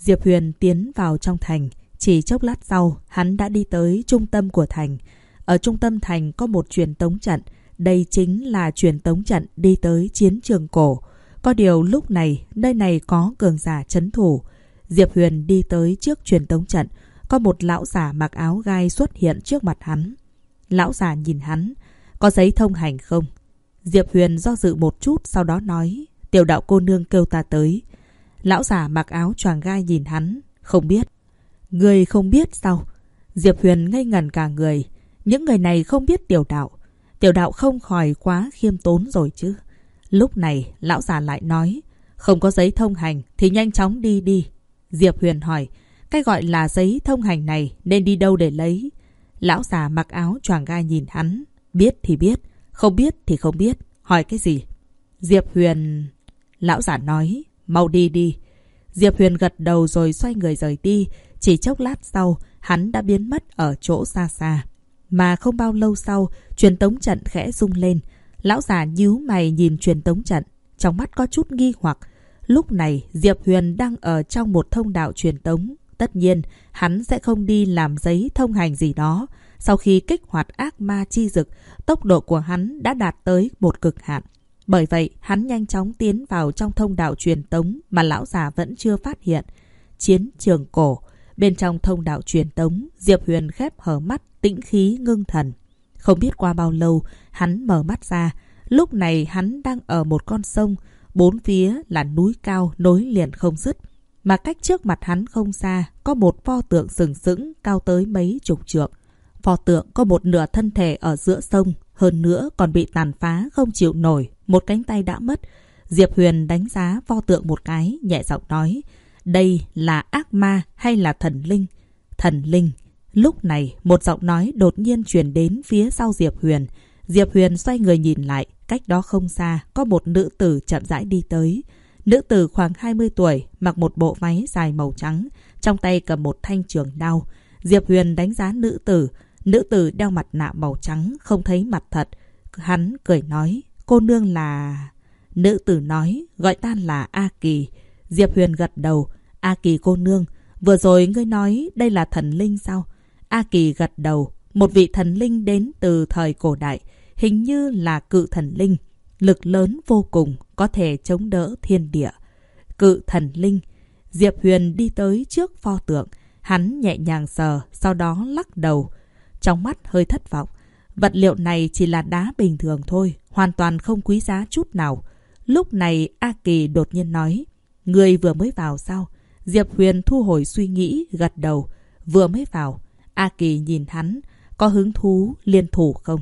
Diệp Huyền tiến vào trong thành, chỉ chốc lát sau, hắn đã đi tới trung tâm của thành. Ở trung tâm thành có một truyền tống trận, đây chính là truyền tống trận đi tới chiến trường cổ. Có điều lúc này, nơi này có cường giả chấn thủ. Diệp Huyền đi tới trước truyền tống trận, có một lão giả mặc áo gai xuất hiện trước mặt hắn. Lão giả nhìn hắn, có giấy thông hành không? Diệp Huyền do dự một chút sau đó nói, tiểu đạo cô nương kêu ta tới. Lão giả mặc áo choàng gai nhìn hắn, không biết. Người không biết sao? Diệp Huyền ngây ngẩn cả người. Những người này không biết tiểu đạo. Tiểu đạo không khỏi quá khiêm tốn rồi chứ. Lúc này, lão già lại nói, không có giấy thông hành thì nhanh chóng đi đi. Diệp Huyền hỏi, cái gọi là giấy thông hành này nên đi đâu để lấy? Lão già mặc áo choàng gai nhìn hắn, biết thì biết, không biết thì không biết, hỏi cái gì? Diệp Huyền... Lão giả nói, mau đi đi. Diệp Huyền gật đầu rồi xoay người rời đi, chỉ chốc lát sau, hắn đã biến mất ở chỗ xa xa. Mà không bao lâu sau, truyền tống trận khẽ rung lên. Lão già nhíu mày nhìn truyền tống trận, trong mắt có chút nghi hoặc. Lúc này, Diệp Huyền đang ở trong một thông đạo truyền tống. Tất nhiên, hắn sẽ không đi làm giấy thông hành gì đó. Sau khi kích hoạt ác ma chi dực, tốc độ của hắn đã đạt tới một cực hạn. Bởi vậy, hắn nhanh chóng tiến vào trong thông đạo truyền tống mà lão già vẫn chưa phát hiện. Chiến trường cổ. Bên trong thông đạo truyền tống, Diệp Huyền khép hở mắt, tĩnh khí ngưng thần. Không biết qua bao lâu, hắn mở mắt ra. Lúc này hắn đang ở một con sông, bốn phía là núi cao nối liền không dứt. Mà cách trước mặt hắn không xa, có một pho tượng sừng sững cao tới mấy chục trượng. Pho tượng có một nửa thân thể ở giữa sông, hơn nữa còn bị tàn phá không chịu nổi, một cánh tay đã mất. Diệp Huyền đánh giá pho tượng một cái, nhẹ giọng nói, đây là ác ma hay là thần linh? Thần linh. Lúc này, một giọng nói đột nhiên truyền đến phía sau Diệp Huyền. Diệp Huyền xoay người nhìn lại, cách đó không xa, có một nữ tử chậm rãi đi tới. Nữ tử khoảng 20 tuổi, mặc một bộ váy dài màu trắng, trong tay cầm một thanh trường đao. Diệp Huyền đánh giá nữ tử, nữ tử đeo mặt nạ màu trắng, không thấy mặt thật. Hắn cười nói, cô nương là... Nữ tử nói, gọi ta là A Kỳ. Diệp Huyền gật đầu, A Kỳ cô nương, vừa rồi ngươi nói đây là thần linh sao? A Kỳ gật đầu, một vị thần linh đến từ thời cổ đại, hình như là cự thần linh, lực lớn vô cùng, có thể chống đỡ thiên địa. Cự thần linh, Diệp Huyền đi tới trước pho tượng, hắn nhẹ nhàng sờ, sau đó lắc đầu, trong mắt hơi thất vọng. Vật liệu này chỉ là đá bình thường thôi, hoàn toàn không quý giá chút nào. Lúc này A Kỳ đột nhiên nói, Người vừa mới vào sao? Diệp Huyền thu hồi suy nghĩ, gật đầu. Vừa mới vào. A Kỳ nhìn hắn. Có hứng thú liên thủ không?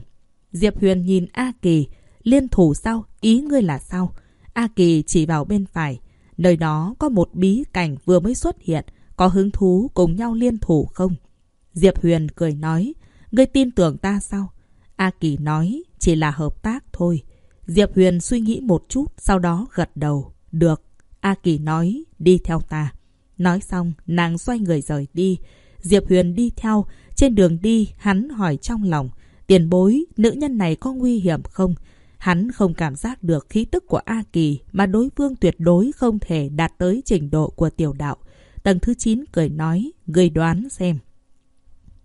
Diệp Huyền nhìn A Kỳ. Liên thủ sao? Ý ngươi là sao? A Kỳ chỉ vào bên phải. Nơi đó có một bí cảnh vừa mới xuất hiện. Có hứng thú cùng nhau liên thủ không? Diệp Huyền cười nói. Ngươi tin tưởng ta sao? A Kỳ nói. Chỉ là hợp tác thôi. Diệp Huyền suy nghĩ một chút. Sau đó gật đầu. Được. A Kỳ nói, đi theo ta. Nói xong, nàng xoay người rời đi. Diệp Huyền đi theo. Trên đường đi, hắn hỏi trong lòng. Tiền bối, nữ nhân này có nguy hiểm không? Hắn không cảm giác được khí tức của A Kỳ mà đối phương tuyệt đối không thể đạt tới trình độ của tiểu đạo. Tầng thứ 9 cười nói, người đoán xem.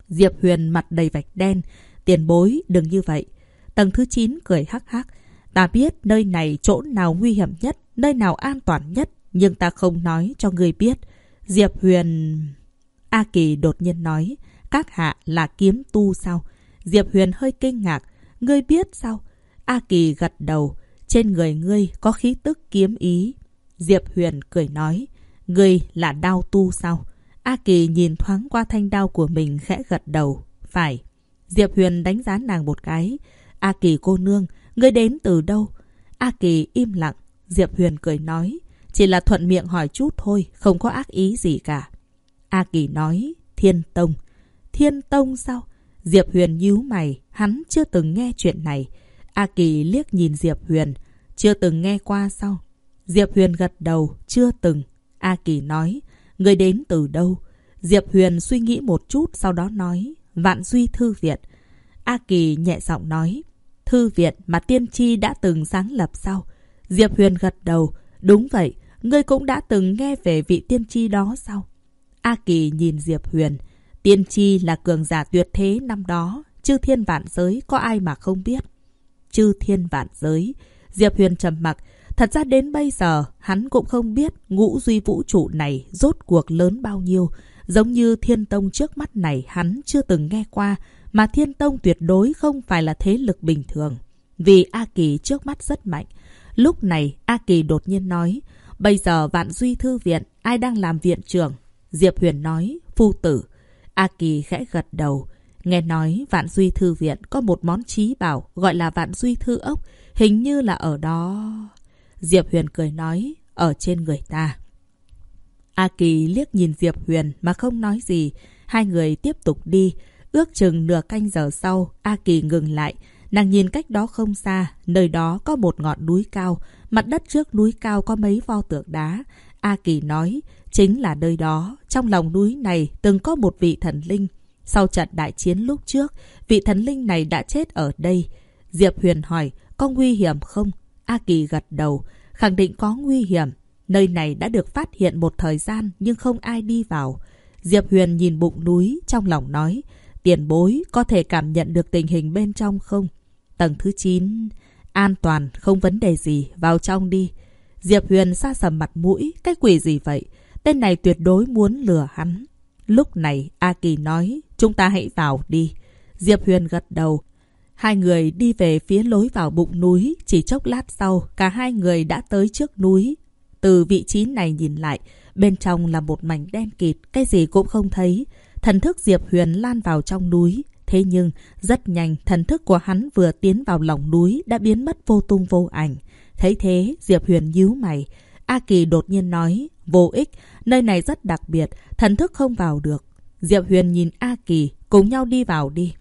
Diệp Huyền mặt đầy vạch đen. Tiền bối, đừng như vậy. Tầng thứ 9 cười hắc hắc. Ta biết nơi này chỗ nào nguy hiểm nhất, nơi nào an toàn nhất, nhưng ta không nói cho người biết. Diệp Huyền... A Kỳ đột nhiên nói, các hạ là kiếm tu sao? Diệp Huyền hơi kinh ngạc, ngươi biết sao? A Kỳ gật đầu, trên người ngươi có khí tức kiếm ý. Diệp Huyền cười nói, ngươi là đao tu sao? A Kỳ nhìn thoáng qua thanh đao của mình khẽ gật đầu, phải. Diệp Huyền đánh giá nàng một cái. A Kỳ cô nương, ngươi đến từ đâu? A Kỳ im lặng, Diệp Huyền cười nói, chỉ là thuận miệng hỏi chút thôi, không có ác ý gì cả. A Kỳ nói, Thiên Tông. Thiên Tông sao? Diệp Huyền nhíu mày, hắn chưa từng nghe chuyện này. A Kỳ liếc nhìn Diệp Huyền, chưa từng nghe qua sao? Diệp Huyền gật đầu, chưa từng. A Kỳ nói, người đến từ đâu? Diệp Huyền suy nghĩ một chút sau đó nói, Vạn Duy Thư Viện. A Kỳ nhẹ giọng nói, Thư viện mà tiên tri đã từng sáng lập sao? Diệp Huyền gật đầu, đúng vậy, ngươi cũng đã từng nghe về vị tiên tri đó sao? A Kỳ nhìn Diệp Huyền, tiên tri là cường giả tuyệt thế năm đó, chư thiên vạn giới có ai mà không biết. Chư thiên vạn giới, Diệp Huyền trầm mặc, Thật ra đến bây giờ, hắn cũng không biết ngũ duy vũ trụ này rốt cuộc lớn bao nhiêu. Giống như thiên tông trước mắt này hắn chưa từng nghe qua, mà thiên tông tuyệt đối không phải là thế lực bình thường. Vì A Kỳ trước mắt rất mạnh. Lúc này, A Kỳ đột nhiên nói, bây giờ vạn duy thư viện, ai đang làm viện trưởng? Diệp Huyền nói, phu tử. A Kỳ khẽ gật đầu. Nghe nói vạn duy thư viện có một món trí bảo gọi là vạn duy thư ốc. Hình như là ở đó... Diệp Huyền cười nói, ở trên người ta. A Kỳ liếc nhìn Diệp Huyền mà không nói gì. Hai người tiếp tục đi. Ước chừng nửa canh giờ sau, A Kỳ ngừng lại. Nàng nhìn cách đó không xa, nơi đó có một ngọn núi cao. Mặt đất trước núi cao có mấy vo tượng đá. A Kỳ nói, chính là nơi đó. Trong lòng núi này từng có một vị thần linh. Sau trận đại chiến lúc trước, vị thần linh này đã chết ở đây. Diệp Huyền hỏi, có nguy hiểm không? A Kỳ gật đầu, khẳng định có nguy hiểm. Nơi này đã được phát hiện một thời gian nhưng không ai đi vào. Diệp Huyền nhìn bụng núi, trong lòng nói, tiền bối có thể cảm nhận được tình hình bên trong không? Tầng thứ 9, an toàn, không vấn đề gì, vào trong đi. Diệp Huyền xa sầm mặt mũi, cái quỷ gì vậy? Tên này tuyệt đối muốn lừa hắn. Lúc này, A Kỳ nói, chúng ta hãy vào đi. Diệp Huyền gật đầu, Hai người đi về phía lối vào bụng núi, chỉ chốc lát sau, cả hai người đã tới trước núi. Từ vị trí này nhìn lại, bên trong là một mảnh đen kịt, cái gì cũng không thấy. Thần thức Diệp Huyền lan vào trong núi. Thế nhưng, rất nhanh, thần thức của hắn vừa tiến vào lòng núi đã biến mất vô tung vô ảnh. Thấy thế, Diệp Huyền nhíu mày. A Kỳ đột nhiên nói, vô ích, nơi này rất đặc biệt, thần thức không vào được. Diệp Huyền nhìn A Kỳ, cùng nhau đi vào đi.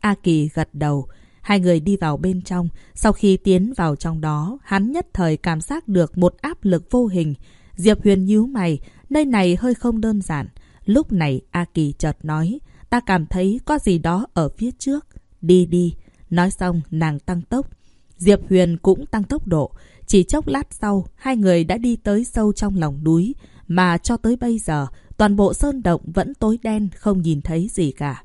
A Kỳ gật đầu. Hai người đi vào bên trong. Sau khi tiến vào trong đó, hắn nhất thời cảm giác được một áp lực vô hình. Diệp Huyền nhíu mày, nơi này hơi không đơn giản. Lúc này A Kỳ chợt nói, ta cảm thấy có gì đó ở phía trước. Đi đi. Nói xong, nàng tăng tốc. Diệp Huyền cũng tăng tốc độ. Chỉ chốc lát sau, hai người đã đi tới sâu trong lòng núi. Mà cho tới bây giờ, toàn bộ sơn động vẫn tối đen, không nhìn thấy gì cả.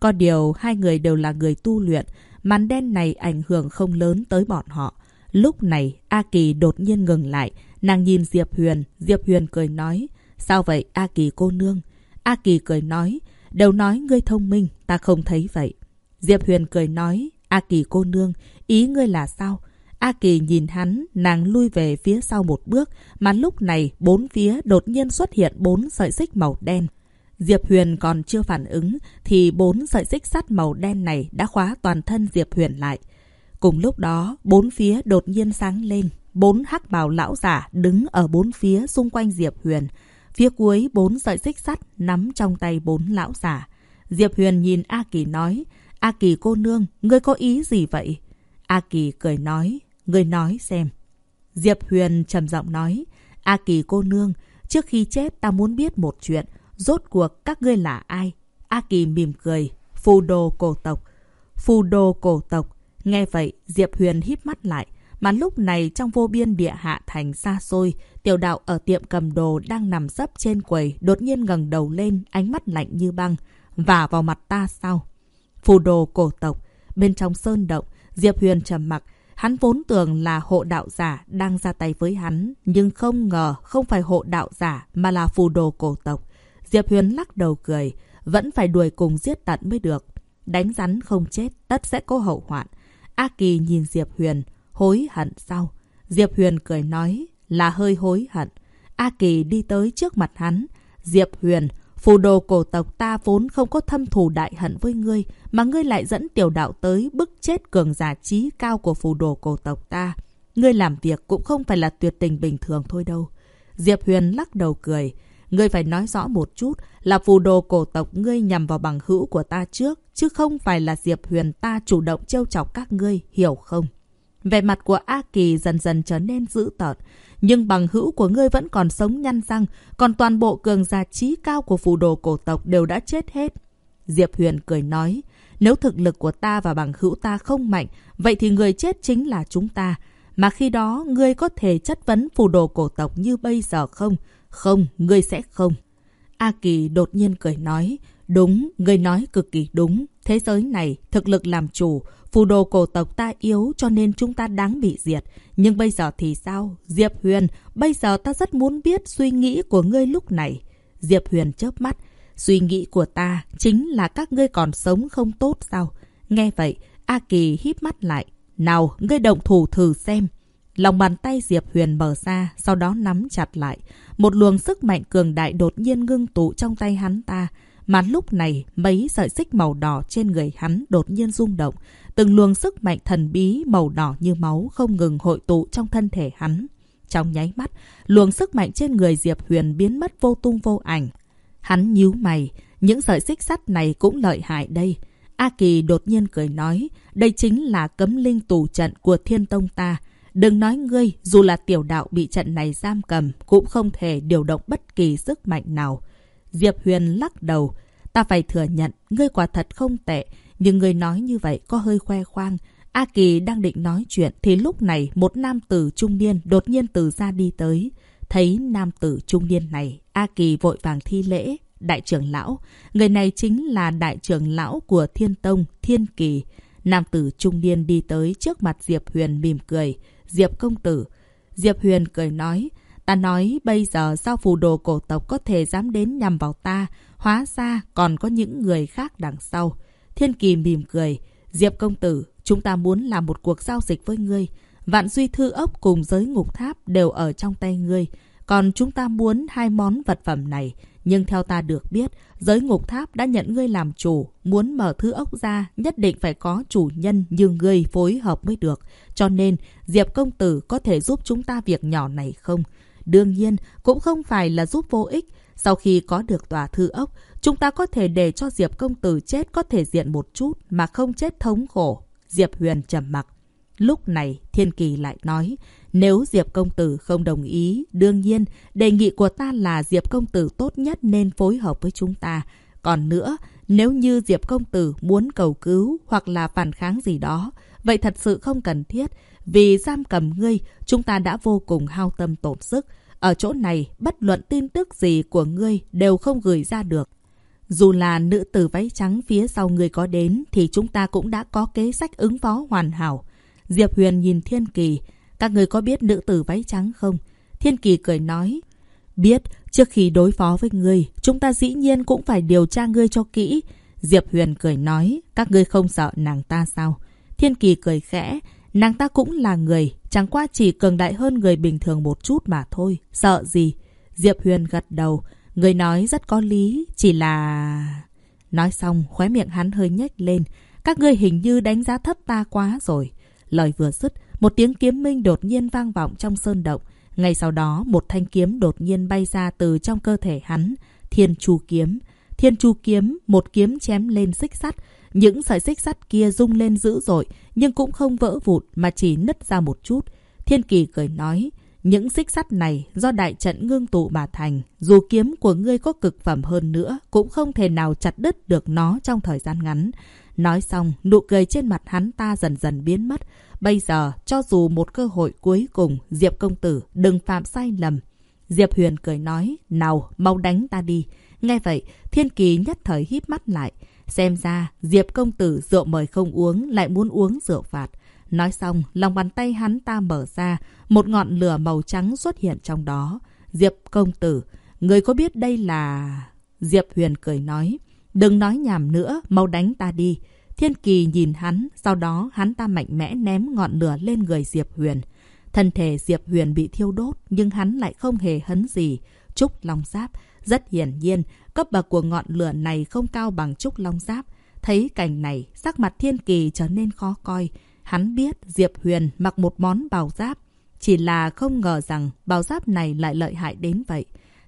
Có điều, hai người đều là người tu luyện. Màn đen này ảnh hưởng không lớn tới bọn họ. Lúc này, A Kỳ đột nhiên ngừng lại. Nàng nhìn Diệp Huyền. Diệp Huyền cười nói. Sao vậy A Kỳ cô nương? A Kỳ cười nói. Đều nói ngươi thông minh, ta không thấy vậy. Diệp Huyền cười nói. A Kỳ cô nương, ý ngươi là sao? A Kỳ nhìn hắn, nàng lui về phía sau một bước, mà lúc này bốn phía đột nhiên xuất hiện bốn sợi xích màu đen. Diệp Huyền còn chưa phản ứng thì bốn sợi xích sắt màu đen này đã khóa toàn thân Diệp Huyền lại. Cùng lúc đó, bốn phía đột nhiên sáng lên. Bốn hắc bào lão giả đứng ở bốn phía xung quanh Diệp Huyền. Phía cuối bốn sợi xích sắt nắm trong tay bốn lão giả. Diệp Huyền nhìn A Kỳ nói, A Kỳ cô nương, ngươi có ý gì vậy? A Kỳ cười nói, ngươi nói xem. Diệp Huyền trầm giọng nói, A Kỳ cô nương, trước khi chết ta muốn biết một chuyện. Rốt cuộc các ngươi là ai? A Kỳ mỉm cười. Phù đồ cổ tộc. Phù đồ cổ tộc. Nghe vậy, Diệp Huyền híp mắt lại. Mà lúc này trong vô biên địa hạ thành xa xôi, tiểu đạo ở tiệm cầm đồ đang nằm sấp trên quầy, đột nhiên ngẩng đầu lên, ánh mắt lạnh như băng. Và vào mặt ta sao? Phù đồ cổ tộc. Bên trong sơn động, Diệp Huyền trầm mặc. Hắn vốn tưởng là hộ đạo giả đang ra tay với hắn, nhưng không ngờ không phải hộ đạo giả mà là phù đồ cổ tộc. Diệp Huyền lắc đầu cười, vẫn phải đuổi cùng giết tận mới được. Đánh rắn không chết, tất sẽ có hậu hoạn. A Kỳ nhìn Diệp Huyền, hối hận sao? Diệp Huyền cười nói, là hơi hối hận. A Kỳ đi tới trước mặt hắn. Diệp Huyền, phù đồ cổ tộc ta vốn không có thâm thù đại hận với ngươi, mà ngươi lại dẫn tiểu đạo tới bức chết cường giả trí cao của phù đồ cổ tộc ta. Ngươi làm việc cũng không phải là tuyệt tình bình thường thôi đâu. Diệp Huyền lắc đầu cười. Ngươi phải nói rõ một chút là phù đồ cổ tộc ngươi nhằm vào bằng hữu của ta trước, chứ không phải là Diệp Huyền ta chủ động trêu chọc các ngươi, hiểu không? Vẻ mặt của A Kỳ dần dần trở nên dữ tợn. Nhưng bằng hữu của ngươi vẫn còn sống nhăn răng, còn toàn bộ cường giả trí cao của phù đồ cổ tộc đều đã chết hết. Diệp Huyền cười nói, nếu thực lực của ta và bằng hữu ta không mạnh, vậy thì người chết chính là chúng ta. Mà khi đó, ngươi có thể chất vấn phù đồ cổ tộc như bây giờ không? Không, ngươi sẽ không. A Kỳ đột nhiên cười nói, đúng, ngươi nói cực kỳ đúng. Thế giới này, thực lực làm chủ, phù đồ cổ tộc ta yếu cho nên chúng ta đáng bị diệt. Nhưng bây giờ thì sao? Diệp Huyền, bây giờ ta rất muốn biết suy nghĩ của ngươi lúc này. Diệp Huyền chớp mắt. Suy nghĩ của ta chính là các ngươi còn sống không tốt sao? Nghe vậy, A Kỳ híp mắt lại. Nào, ngươi động thủ thử xem. Lòng bàn tay Diệp Huyền mở ra, sau đó nắm chặt lại. Một luồng sức mạnh cường đại đột nhiên ngưng tụ trong tay hắn ta. Mà lúc này, mấy sợi xích màu đỏ trên người hắn đột nhiên rung động. Từng luồng sức mạnh thần bí màu đỏ như máu không ngừng hội tụ trong thân thể hắn. Trong nháy mắt, luồng sức mạnh trên người Diệp Huyền biến mất vô tung vô ảnh. Hắn nhíu mày, những sợi xích sắt này cũng lợi hại đây. A Kỳ đột nhiên cười nói, đây chính là cấm linh tù trận của thiên tông ta. Đừng nói ngươi, dù là tiểu đạo bị trận này giam cầm, cũng không thể điều động bất kỳ sức mạnh nào. Diệp Huyền lắc đầu. Ta phải thừa nhận, ngươi quả thật không tệ, nhưng người nói như vậy có hơi khoe khoang. A Kỳ đang định nói chuyện thì lúc này một nam tử trung niên đột nhiên từ ra đi tới. Thấy nam tử trung niên này, A Kỳ vội vàng thi lễ. Đại trưởng lão, người này chính là đại trưởng lão của Thiên Tông, Thiên Kỳ. Nam tử trung niên đi tới trước mặt Diệp Huyền mỉm cười. Diệp công tử. Diệp Huyền cười nói, ta nói bây giờ sao phù đồ cổ tộc có thể dám đến nhằm vào ta, hóa ra còn có những người khác đằng sau. Thiên Kỳ mỉm cười, Diệp công tử, chúng ta muốn làm một cuộc giao dịch với ngươi. Vạn duy thư ốc cùng giới ngục tháp đều ở trong tay ngươi. Còn chúng ta muốn hai món vật phẩm này. Nhưng theo ta được biết, giới ngục tháp đã nhận ngươi làm chủ. Muốn mở thư ốc ra, nhất định phải có chủ nhân như ngươi phối hợp mới được. Cho nên, Diệp công tử có thể giúp chúng ta việc nhỏ này không? Đương nhiên, cũng không phải là giúp vô ích. Sau khi có được tòa thư ốc, chúng ta có thể để cho Diệp công tử chết có thể diện một chút mà không chết thống khổ. Diệp Huyền trầm mặc. Lúc này, Thiên Kỳ lại nói, nếu Diệp Công Tử không đồng ý, đương nhiên, đề nghị của ta là Diệp Công Tử tốt nhất nên phối hợp với chúng ta. Còn nữa, nếu như Diệp Công Tử muốn cầu cứu hoặc là phản kháng gì đó, vậy thật sự không cần thiết. Vì giam cầm ngươi, chúng ta đã vô cùng hao tâm tổn sức. Ở chỗ này, bất luận tin tức gì của ngươi đều không gửi ra được. Dù là nữ tử váy trắng phía sau người có đến, thì chúng ta cũng đã có kế sách ứng phó hoàn hảo. Diệp Huyền nhìn Thiên Kỳ. Các người có biết nữ tử váy trắng không? Thiên Kỳ cười nói. Biết, trước khi đối phó với ngươi, chúng ta dĩ nhiên cũng phải điều tra ngươi cho kỹ. Diệp Huyền cười nói. Các ngươi không sợ nàng ta sao? Thiên Kỳ cười khẽ. Nàng ta cũng là người, chẳng qua chỉ cường đại hơn người bình thường một chút mà thôi. Sợ gì? Diệp Huyền gật đầu. Người nói rất có lý, chỉ là... Nói xong, khóe miệng hắn hơi nhếch lên. Các ngươi hình như đánh giá thấp ta quá rồi. Lời vừa dứt, một tiếng kiếm minh đột nhiên vang vọng trong sơn động. Ngay sau đó, một thanh kiếm đột nhiên bay ra từ trong cơ thể hắn. Thiên Chu Kiếm. Thiên Chu Kiếm, một kiếm chém lên xích sắt. Những sợi xích sắt kia rung lên dữ dội, nhưng cũng không vỡ vụt mà chỉ nứt ra một chút. Thiên Kỳ cười nói, những xích sắt này do đại trận ngưng tụ mà thành, dù kiếm của ngươi có cực phẩm hơn nữa, cũng không thể nào chặt đứt được nó trong thời gian ngắn. Nói xong, nụ cười trên mặt hắn ta dần dần biến mất. Bây giờ, cho dù một cơ hội cuối cùng, Diệp công tử đừng phạm sai lầm. Diệp Huyền cười nói, nào, mau đánh ta đi. Nghe vậy, Thiên Kỳ nhất thời híp mắt lại. Xem ra, Diệp công tử rượu mời không uống, lại muốn uống rượu phạt. Nói xong, lòng bàn tay hắn ta mở ra, một ngọn lửa màu trắng xuất hiện trong đó. Diệp công tử, người có biết đây là... Diệp Huyền cười nói, đừng nói nhảm nữa, mau đánh ta đi. Thiên Kỳ nhìn hắn, sau đó hắn ta mạnh mẽ ném ngọn lửa lên người Diệp Huyền. Thân thể Diệp Huyền bị thiêu đốt, nhưng hắn lại không hề hấn gì. Trúc Long Giáp, rất hiển nhiên, cấp bậc của ngọn lửa này không cao bằng Trúc Long Giáp. Thấy cảnh này, sắc mặt Thiên Kỳ trở nên khó coi. Hắn biết Diệp Huyền mặc một món bào giáp, chỉ là không ngờ rằng bào giáp này lại lợi hại đến vậy.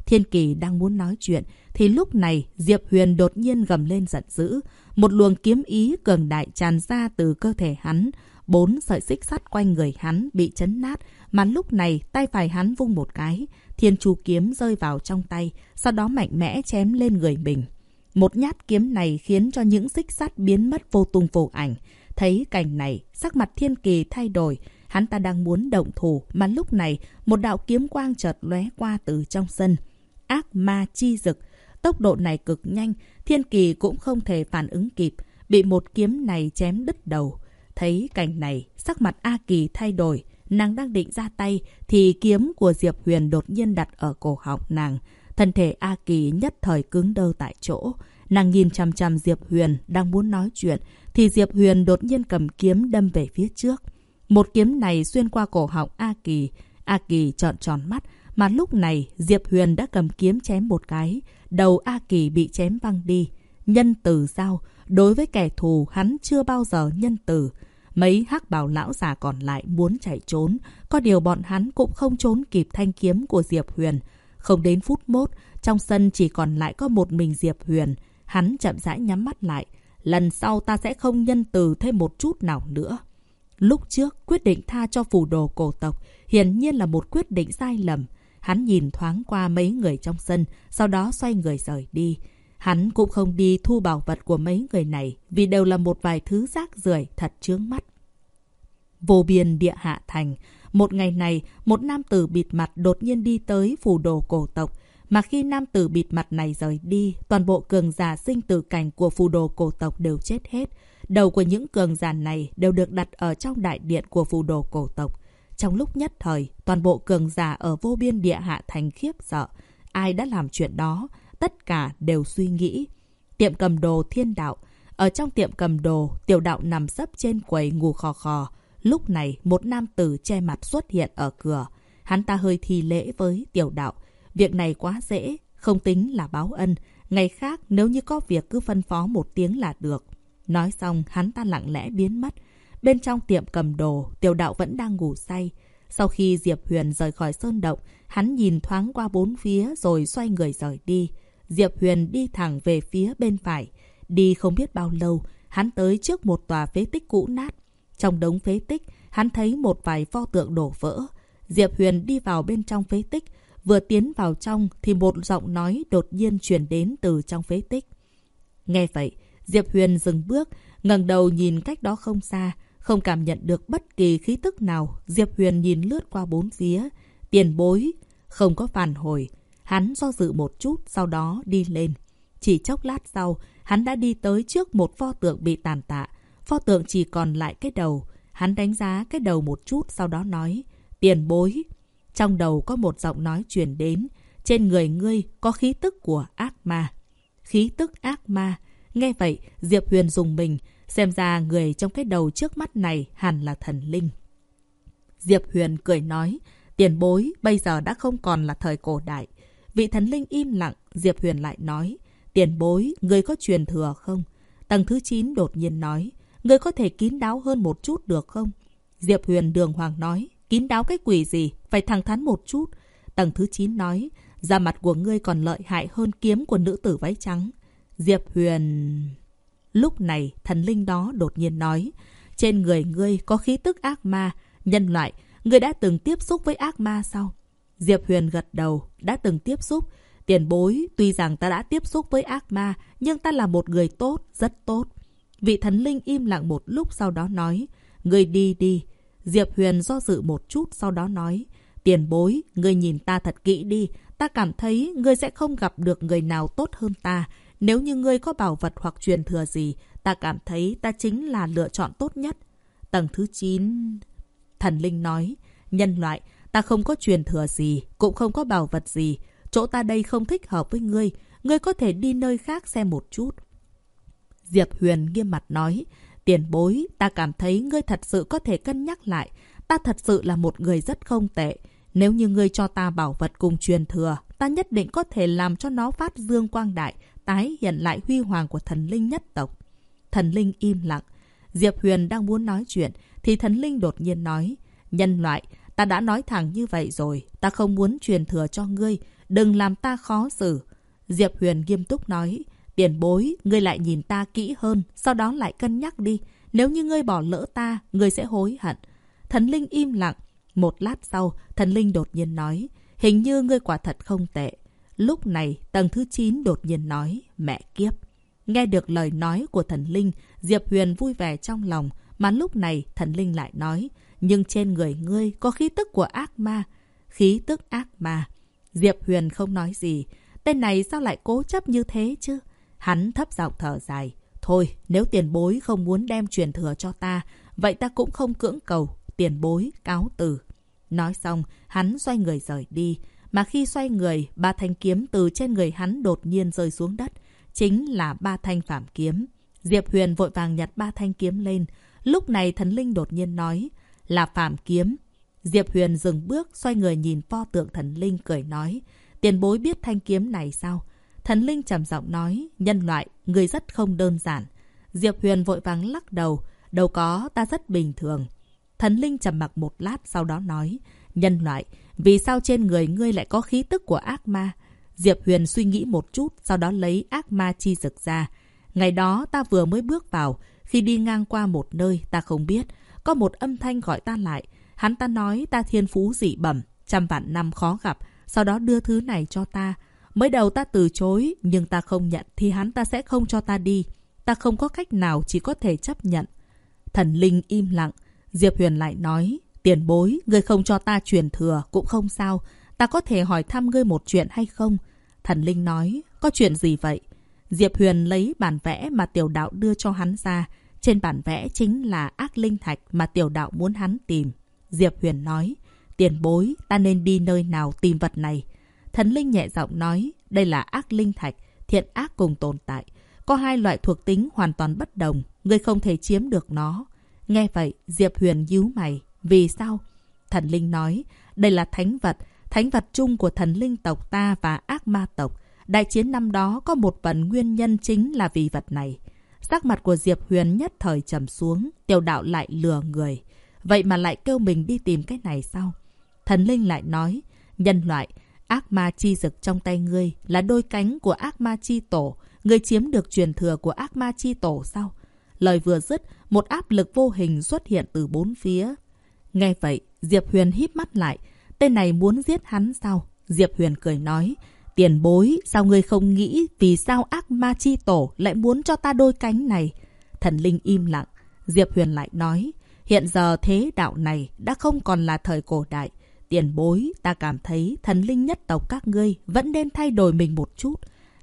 Thiên Kỳ đang muốn nói chuyện, thì lúc này Diệp Huyền đột nhiên gầm lên giận dữ. Một luồng kiếm ý cường đại tràn ra từ cơ thể hắn. Bốn sợi xích sắt quanh người hắn bị chấn nát, mà lúc này tay phải hắn vung một cái. Thiên chu kiếm rơi vào trong tay, sau đó mạnh mẽ chém lên người mình. Một nhát kiếm này khiến cho những xích sắt biến mất vô tung vô ảnh. Thấy cảnh này, sắc mặt thiên kỳ thay đổi. Hắn ta đang muốn động thủ, mà lúc này một đạo kiếm quang chợt lóe qua từ trong sân. Ác ma chi dực. Tốc độ này cực nhanh, thiên kỳ cũng không thể phản ứng kịp. Bị một kiếm này chém đứt đầu. Thấy cảnh này, sắc mặt A Kỳ thay đổi. Nàng đang định ra tay, thì kiếm của Diệp Huyền đột nhiên đặt ở cổ họng nàng. Thân thể A Kỳ nhất thời cứng đơ tại chỗ. Nàng nhìn chằm chằm Diệp Huyền đang muốn nói chuyện, thì Diệp Huyền đột nhiên cầm kiếm đâm về phía trước. Một kiếm này xuyên qua cổ họng A Kỳ. A Kỳ trợn tròn mắt, mà lúc này Diệp Huyền đã cầm kiếm chém một cái. Đầu A Kỳ bị chém văng đi. Nhân từ sao? Đối với kẻ thù hắn chưa bao giờ nhân từ. Mấy hắc bào lão già còn lại muốn chạy trốn. Có điều bọn hắn cũng không trốn kịp thanh kiếm của Diệp Huyền. Không đến phút mốt, trong sân chỉ còn lại có một mình Diệp Huyền. Hắn chậm rãi nhắm mắt lại. Lần sau ta sẽ không nhân từ thêm một chút nào nữa. Lúc trước, quyết định tha cho phù đồ cổ tộc hiển nhiên là một quyết định sai lầm. Hắn nhìn thoáng qua mấy người trong sân, sau đó xoay người rời đi. Hắn cũng không đi thu bảo vật của mấy người này vì đều là một vài thứ rác rưởi thật chướng mắt. Vô biên địa hạ thành. Một ngày này, một nam tử bịt mặt đột nhiên đi tới phù đồ cổ tộc. Mà khi nam tử bịt mặt này rời đi, toàn bộ cường giả sinh tử cảnh của phù đồ cổ tộc đều chết hết. Đầu của những cường giả này đều được đặt ở trong đại điện của phù đồ cổ tộc. Trong lúc nhất thời, toàn bộ cường giả ở vô biên địa hạ thành khiếp sợ. Ai đã làm chuyện đó? Tất cả đều suy nghĩ. Tiệm cầm đồ thiên đạo. Ở trong tiệm cầm đồ, tiểu đạo nằm sấp trên quầy ngủ khò khò. Lúc này, một nam tử che mặt xuất hiện ở cửa. Hắn ta hơi thi lễ với tiểu đạo. Việc này quá dễ, không tính là báo ân. Ngày khác, nếu như có việc cứ phân phó một tiếng là được. Nói xong, hắn ta lặng lẽ biến mất. Bên trong tiệm cầm đồ, tiểu đạo vẫn đang ngủ say. Sau khi Diệp Huyền rời khỏi sơn động, hắn nhìn thoáng qua bốn phía rồi xoay người rời đi. Diệp Huyền đi thẳng về phía bên phải. Đi không biết bao lâu, hắn tới trước một tòa phế tích cũ nát. Trong đống phế tích, hắn thấy một vài pho tượng đổ vỡ. Diệp Huyền đi vào bên trong phế tích. Vừa tiến vào trong thì một giọng nói đột nhiên truyền đến từ trong phế tích. Nghe vậy, Diệp Huyền dừng bước, ngẩng đầu nhìn cách đó không xa, không cảm nhận được bất kỳ khí tức nào. Diệp Huyền nhìn lướt qua bốn phía, tiền bối, không có phản hồi. Hắn do dự một chút, sau đó đi lên. Chỉ chốc lát sau, hắn đã đi tới trước một pho tượng bị tàn tạ. Pho tượng chỉ còn lại cái đầu. Hắn đánh giá cái đầu một chút, sau đó nói, tiền bối. Trong đầu có một giọng nói truyền đến, trên người ngươi có khí tức của ác ma. Khí tức ác ma. Nghe vậy, Diệp Huyền dùng mình, xem ra người trong cái đầu trước mắt này hẳn là thần linh. Diệp Huyền cười nói, tiền bối bây giờ đã không còn là thời cổ đại. Vị thần linh im lặng, Diệp Huyền lại nói, tiền bối, người có truyền thừa không? Tầng thứ 9 đột nhiên nói, người có thể kín đáo hơn một chút được không? Diệp Huyền đường hoàng nói, kín đáo cái quỷ gì, phải thẳng thắn một chút. Tầng thứ 9 nói, da mặt của ngươi còn lợi hại hơn kiếm của nữ tử váy trắng. Diệp Huyền... Lúc này, thần linh đó đột nhiên nói, trên người ngươi có khí tức ác ma, nhân loại, ngươi đã từng tiếp xúc với ác ma sao? Diệp Huyền gật đầu, đã từng tiếp xúc. Tiền bối, tuy rằng ta đã tiếp xúc với ác ma, nhưng ta là một người tốt, rất tốt. Vị thần linh im lặng một lúc sau đó nói, ngươi đi đi. Diệp Huyền do dự một chút sau đó nói, tiền bối, ngươi nhìn ta thật kỹ đi, ta cảm thấy ngươi sẽ không gặp được người nào tốt hơn ta. Nếu như ngươi có bảo vật hoặc truyền thừa gì, ta cảm thấy ta chính là lựa chọn tốt nhất. Tầng thứ 9... Thần Linh nói, nhân loại, ta không có truyền thừa gì, cũng không có bảo vật gì. Chỗ ta đây không thích hợp với ngươi, ngươi có thể đi nơi khác xem một chút. Diệp Huyền nghiêm mặt nói, tiền bối, ta cảm thấy ngươi thật sự có thể cân nhắc lại. Ta thật sự là một người rất không tệ. Nếu như ngươi cho ta bảo vật cùng truyền thừa, ta nhất định có thể làm cho nó phát dương quang đại, tái hiện lại huy hoàng của thần linh nhất tộc. Thần linh im lặng. Diệp Huyền đang muốn nói chuyện, thì thần linh đột nhiên nói, nhân loại, ta đã nói thẳng như vậy rồi, ta không muốn truyền thừa cho ngươi, đừng làm ta khó xử. Diệp Huyền nghiêm túc nói, tiền bối, ngươi lại nhìn ta kỹ hơn, sau đó lại cân nhắc đi. Nếu như ngươi bỏ lỡ ta, ngươi sẽ hối hận. Thần Linh im lặng. Một lát sau, thần Linh đột nhiên nói, hình như ngươi quả thật không tệ. Lúc này, tầng thứ 9 đột nhiên nói, mẹ kiếp. Nghe được lời nói của thần Linh, Diệp Huyền vui vẻ trong lòng, mà lúc này thần Linh lại nói, nhưng trên người ngươi có khí tức của ác ma. Khí tức ác ma. Diệp Huyền không nói gì. Tên này sao lại cố chấp như thế chứ? Hắn thấp giọng thở dài. Thôi, nếu tiền bối không muốn đem truyền thừa cho ta, vậy ta cũng không cưỡng cầu. Tiền bối, cáo từ. Nói xong, hắn xoay người rời đi. Mà khi xoay người, ba thanh kiếm từ trên người hắn đột nhiên rơi xuống đất. Chính là ba thanh phạm kiếm. Diệp Huyền vội vàng nhặt ba thanh kiếm lên. Lúc này thần linh đột nhiên nói là phạm kiếm. Diệp Huyền dừng bước, xoay người nhìn pho tượng thần linh cười nói. Tiền bối biết thanh kiếm này sao? Thần linh trầm giọng nói, nhân loại, người rất không đơn giản. Diệp Huyền vội vàng lắc đầu, đâu có, ta rất bình thường. Thần linh trầm mặc một lát sau đó nói, nhân loại, vì sao trên người ngươi lại có khí tức của ác ma? Diệp Huyền suy nghĩ một chút, sau đó lấy ác ma chi rực ra. Ngày đó ta vừa mới bước vào, khi đi ngang qua một nơi ta không biết, có một âm thanh gọi ta lại. Hắn ta nói ta thiên phú dị bẩm, trăm vạn năm khó gặp, sau đó đưa thứ này cho ta. Mới đầu ta từ chối, nhưng ta không nhận thì hắn ta sẽ không cho ta đi. Ta không có cách nào chỉ có thể chấp nhận. Thần Linh im lặng. Diệp Huyền lại nói, tiền bối, ngươi không cho ta truyền thừa cũng không sao. Ta có thể hỏi thăm ngươi một chuyện hay không? Thần Linh nói, có chuyện gì vậy? Diệp Huyền lấy bản vẽ mà tiểu đạo đưa cho hắn ra. Trên bản vẽ chính là ác linh thạch mà tiểu đạo muốn hắn tìm. Diệp Huyền nói, tiền bối, ta nên đi nơi nào tìm vật này? Thần Linh nhẹ giọng nói, đây là ác linh thạch, thiện ác cùng tồn tại. Có hai loại thuộc tính hoàn toàn bất đồng, ngươi không thể chiếm được nó. Nghe vậy, Diệp Huyền nhíu mày. Vì sao? Thần Linh nói, đây là thánh vật, thánh vật chung của thần linh tộc ta và ác ma tộc. Đại chiến năm đó có một phần nguyên nhân chính là vì vật này. Sắc mặt của Diệp Huyền nhất thời trầm xuống, tiểu đạo lại lừa người. Vậy mà lại kêu mình đi tìm cái này sao? Thần Linh lại nói, nhân loại, ác ma chi dực trong tay ngươi là đôi cánh của ác ma chi tổ. Ngươi chiếm được truyền thừa của ác ma chi tổ sao? Lời vừa dứt, một áp lực vô hình xuất hiện từ bốn phía. Nghe vậy, Diệp Huyền híp mắt lại. Tên này muốn giết hắn sao? Diệp Huyền cười nói, Tiền bối, sao ngươi không nghĩ vì sao ác ma chi tổ lại muốn cho ta đôi cánh này? Thần Linh im lặng. Diệp Huyền lại nói, hiện giờ thế đạo này đã không còn là thời cổ đại. Tiền bối, ta cảm thấy thần linh nhất tộc các ngươi vẫn nên thay đổi mình một chút.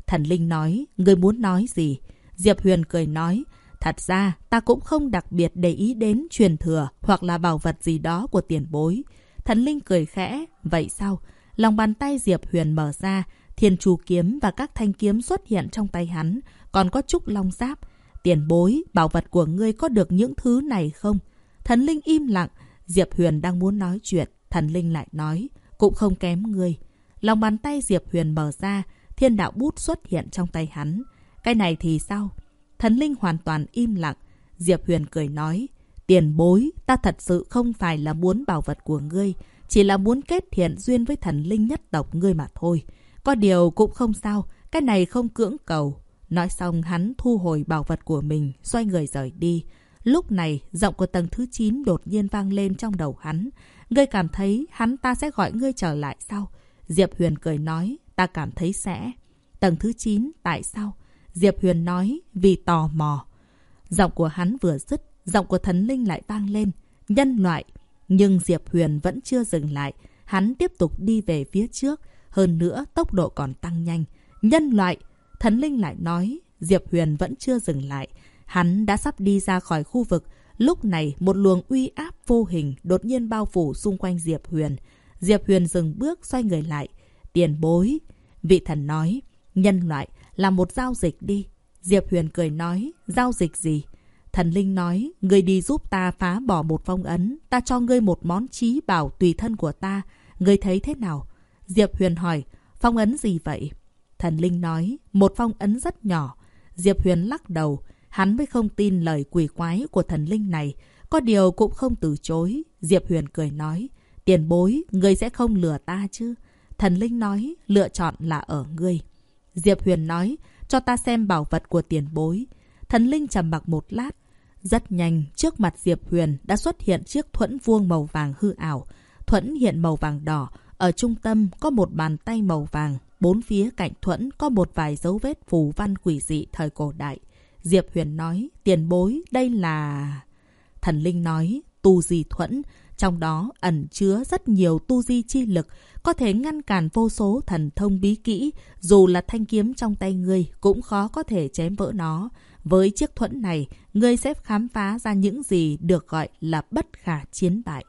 Thần linh nói, ngươi muốn nói gì? Diệp Huyền cười nói, thật ra ta cũng không đặc biệt để ý đến truyền thừa hoặc là bảo vật gì đó của tiền bối. Thần linh cười khẽ, vậy sao? Lòng bàn tay Diệp Huyền mở ra, Thiên trù kiếm và các thanh kiếm xuất hiện trong tay hắn, còn có trúc long giáp. Tiền bối, bảo vật của ngươi có được những thứ này không? Thần Linh im lặng, Diệp Huyền đang muốn nói chuyện, thần Linh lại nói, cũng không kém ngươi. Lòng bàn tay Diệp Huyền mở ra, thiên đạo bút xuất hiện trong tay hắn. Cái này thì sao? Thần Linh hoàn toàn im lặng. Diệp Huyền cười nói, tiền bối, ta thật sự không phải là muốn bảo vật của ngươi, chỉ là muốn kết thiện duyên với thần Linh nhất tộc ngươi mà thôi. Có điều cũng không sao, cái này không cưỡng cầu. Nói xong hắn thu hồi bảo vật của mình, xoay người rời đi. Lúc này, giọng của tầng thứ 9 đột nhiên vang lên trong đầu hắn. Ngươi cảm thấy hắn ta sẽ gọi ngươi trở lại sao? Diệp Huyền cười nói, ta cảm thấy sẽ. Tầng thứ 9, tại sao? Diệp Huyền nói, vì tò mò. Giọng của hắn vừa dứt, giọng của thần linh lại vang lên. Nhân loại. Nhưng Diệp Huyền vẫn chưa dừng lại. Hắn tiếp tục đi về phía trước. Hơn nữa, tốc độ còn tăng nhanh. Nhân loại! Thần Linh lại nói, Diệp Huyền vẫn chưa dừng lại. Hắn đã sắp đi ra khỏi khu vực. Lúc này, một luồng uy áp vô hình đột nhiên bao phủ xung quanh Diệp Huyền. Diệp Huyền dừng bước xoay người lại. Tiền bối! Vị thần nói, nhân loại là một giao dịch đi. Diệp Huyền cười nói, giao dịch gì? Thần Linh nói, ngươi đi giúp ta phá bỏ một phong ấn, ta cho ngươi một món trí bảo tùy thân của ta. Ngươi thấy thế nào? Diệp Huyền hỏi, phong ấn gì vậy? Thần Linh nói, một phong ấn rất nhỏ. Diệp Huyền lắc đầu, hắn mới không tin lời quỷ quái của thần Linh này. Có điều cũng không từ chối. Diệp Huyền cười nói, tiền bối, người sẽ không lừa ta chứ? Thần Linh nói, lựa chọn là ở ngươi. Diệp Huyền nói, cho ta xem bảo vật của tiền bối. Thần Linh trầm mặc một lát. Rất nhanh, trước mặt Diệp Huyền đã xuất hiện chiếc thuẫn vuông màu vàng hư ảo. Thuẫn hiện màu vàng đỏ, ở trung tâm có một bàn tay màu vàng, bốn phía cạnh thuẫn có một vài dấu vết phù văn quỷ dị thời cổ đại. Diệp Huyền nói, tiền bối, đây là... Thần Linh nói, tu gì thuẫn, trong đó ẩn chứa rất nhiều tu di chi lực, có thể ngăn cản vô số thần thông bí kỹ, dù là thanh kiếm trong tay ngươi cũng khó có thể chém vỡ nó. Với chiếc thuẫn này, ngươi sẽ khám phá ra những gì được gọi là bất khả chiến bại.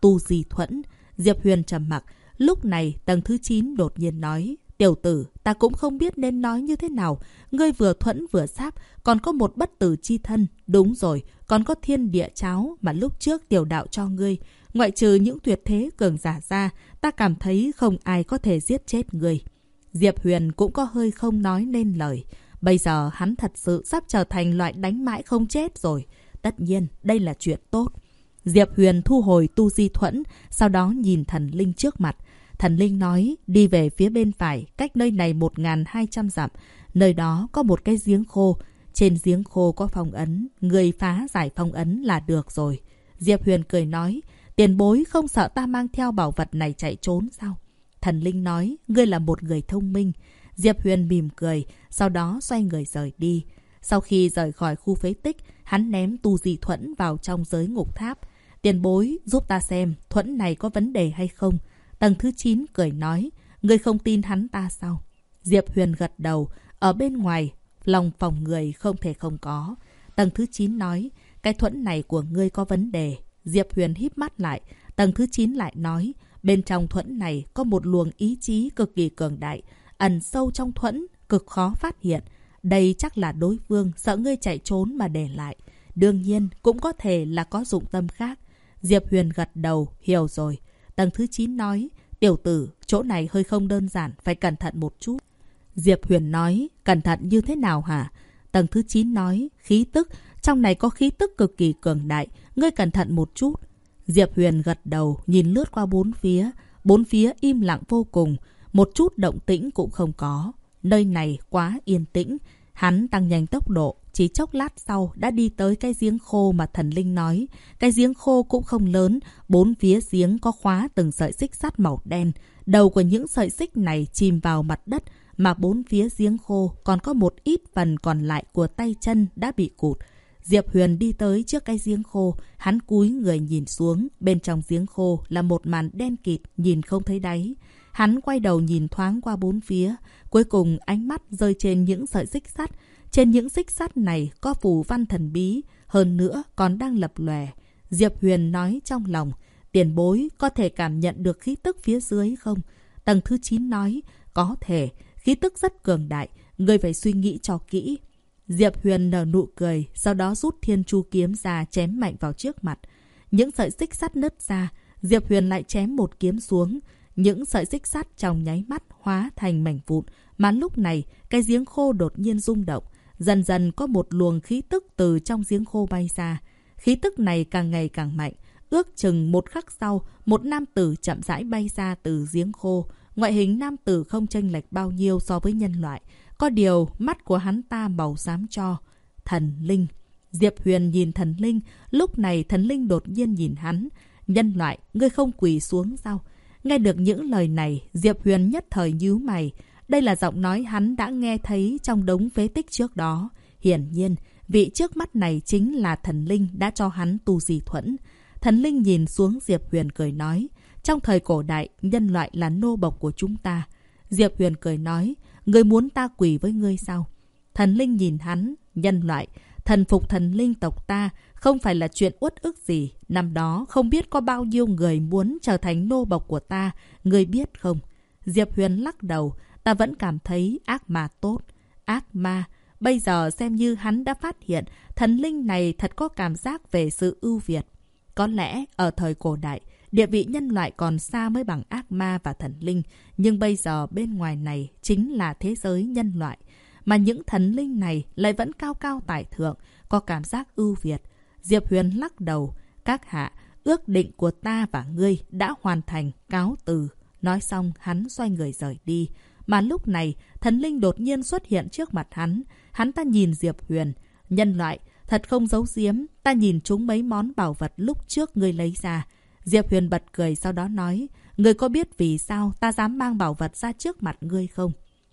Tu di thuẫn, Diệp Huyền trầm mặc, lúc này tầng thứ 9 đột nhiên nói, Tiểu tử, ta cũng không biết nên nói như thế nào. Ngươi vừa thuẫn vừa sáp, còn có một bất tử chi thân. Đúng rồi, còn có thiên địa cháo mà lúc trước tiểu đạo cho ngươi. Ngoại trừ những tuyệt thế cường giả ra, ta cảm thấy không ai có thể giết chết ngươi. Diệp Huyền cũng có hơi không nói nên lời. Bây giờ hắn thật sự sắp trở thành loại đánh mãi không chết rồi. Tất nhiên, đây là chuyện tốt. Diệp Huyền thu hồi tu di thuẫn, sau đó nhìn thần linh trước mặt. Thần linh nói, đi về phía bên phải, cách nơi này 1.200 dặm. Nơi đó có một cái giếng khô. Trên giếng khô có phong ấn, người phá giải phong ấn là được rồi. Diệp Huyền cười nói, tiền bối không sợ ta mang theo bảo vật này chạy trốn sao? Thần linh nói, ngươi là một người thông minh. Diệp Huyền mỉm cười, sau đó xoay người rời đi. Sau khi rời khỏi khu phế tích, hắn ném tu dị thuẫn vào trong giới ngục tháp. Tiền bối, giúp ta xem, thuẫn này có vấn đề hay không? Tầng thứ 9 cười nói, ngươi không tin hắn ta sao? Diệp Huyền gật đầu, ở bên ngoài, lòng phòng người không thể không có. Tầng thứ 9 nói, cái thuẫn này của ngươi có vấn đề. Diệp Huyền híp mắt lại, tầng thứ 9 lại nói, bên trong thuẫn này có một luồng ý chí cực kỳ cường đại, ẩn sâu trong thuẫn, cực khó phát hiện. Đây chắc là đối phương sợ ngươi chạy trốn mà để lại. Đương nhiên, cũng có thể là có dụng tâm khác. Diệp Huyền gật đầu, hiểu rồi. Tầng thứ 9 nói, tiểu tử, chỗ này hơi không đơn giản, phải cẩn thận một chút. Diệp Huyền nói, cẩn thận như thế nào hả? Tầng thứ 9 nói, khí tức, trong này có khí tức cực kỳ cường đại, ngươi cẩn thận một chút. Diệp Huyền gật đầu, nhìn lướt qua bốn phía, bốn phía im lặng vô cùng, một chút động tĩnh cũng không có. Nơi này quá yên tĩnh, hắn tăng nhanh tốc độ, chỉ chốc lát sau đã đi tới cái giếng khô mà thần linh nói. Cái giếng khô cũng không lớn, bốn phía giếng có khóa từng sợi xích sắt màu đen. Đầu của những sợi xích này chìm vào mặt đất, mà bốn phía giếng khô còn có một ít phần còn lại của tay chân đã bị cụt. Diệp Huyền đi tới trước cái giếng khô, hắn cúi người nhìn xuống, bên trong giếng khô là một màn đen kịt, nhìn không thấy đáy. Hắn quay đầu nhìn thoáng qua bốn phía, cuối cùng ánh mắt rơi trên những sợi xích sắt, trên những xích sắt này có phù văn thần bí, hơn nữa còn đang lập lòe. Diệp Huyền nói trong lòng, tiền bối có thể cảm nhận được khí tức phía dưới không? Tầng thứ 9 nói, có thể, khí tức rất cường đại, người phải suy nghĩ cho kỹ. Diệp Huyền nở nụ cười, sau đó rút thiên chu kiếm ra chém mạnh vào trước mặt. Những sợi xích sắt nứt ra, Diệp Huyền lại chém một kiếm xuống. Những sợi xích sắt trong nháy mắt hóa thành mảnh vụn, mà lúc này cái giếng khô đột nhiên rung động. Dần dần có một luồng khí tức từ trong giếng khô bay ra. Khí tức này càng ngày càng mạnh. Ước chừng một khắc sau, một nam tử chậm rãi bay ra từ giếng khô. Ngoại hình nam tử không chênh lệch bao nhiêu so với nhân loại. Có điều, mắt của hắn ta màu xám cho. Thần Linh. Diệp Huyền nhìn thần Linh. Lúc này thần Linh đột nhiên nhìn hắn. Nhân loại, ngươi không quỳ xuống sao? Nghe được những lời này, Diệp Huyền nhất thời nhíu mày. Đây là giọng nói hắn đã nghe thấy trong đống phế tích trước đó. Hiển nhiên, vị trước mắt này chính là thần linh đã cho hắn tu di thuẫn. Thần linh nhìn xuống Diệp Huyền cười nói, trong thời cổ đại, nhân loại là nô bộc của chúng ta. Diệp Huyền cười nói, người muốn ta quỳ với ngươi sao? Thần linh nhìn hắn, nhân loại, thần phục thần linh tộc ta không phải là chuyện uất ức gì. Năm đó không biết có bao nhiêu người muốn trở thành nô bộc của ta, người biết không? Diệp Huyền lắc đầu, ta vẫn cảm thấy ác ma tốt. Ác ma, bây giờ xem như hắn đã phát hiện thần linh này thật có cảm giác về sự ưu việt. Có lẽ ở thời cổ đại, địa vị nhân loại còn xa mới bằng ác ma và thần linh, nhưng bây giờ bên ngoài này chính là thế giới nhân loại. Mà những thần linh này lại vẫn cao cao tại thượng, có cảm giác ưu việt. Diệp Huyền lắc đầu, các hạ, ước định của ta và ngươi đã hoàn thành cáo từ. Nói xong, hắn xoay người rời đi. Mà lúc này, thần linh đột nhiên xuất hiện trước mặt hắn. Hắn ta nhìn Diệp Huyền. Nhân loại, thật không giấu giếm. Ta nhìn chúng mấy món bảo vật lúc trước ngươi lấy ra. Diệp Huyền bật cười sau đó nói. Ngươi có biết vì sao ta dám mang bảo vật ra trước mặt ngươi không?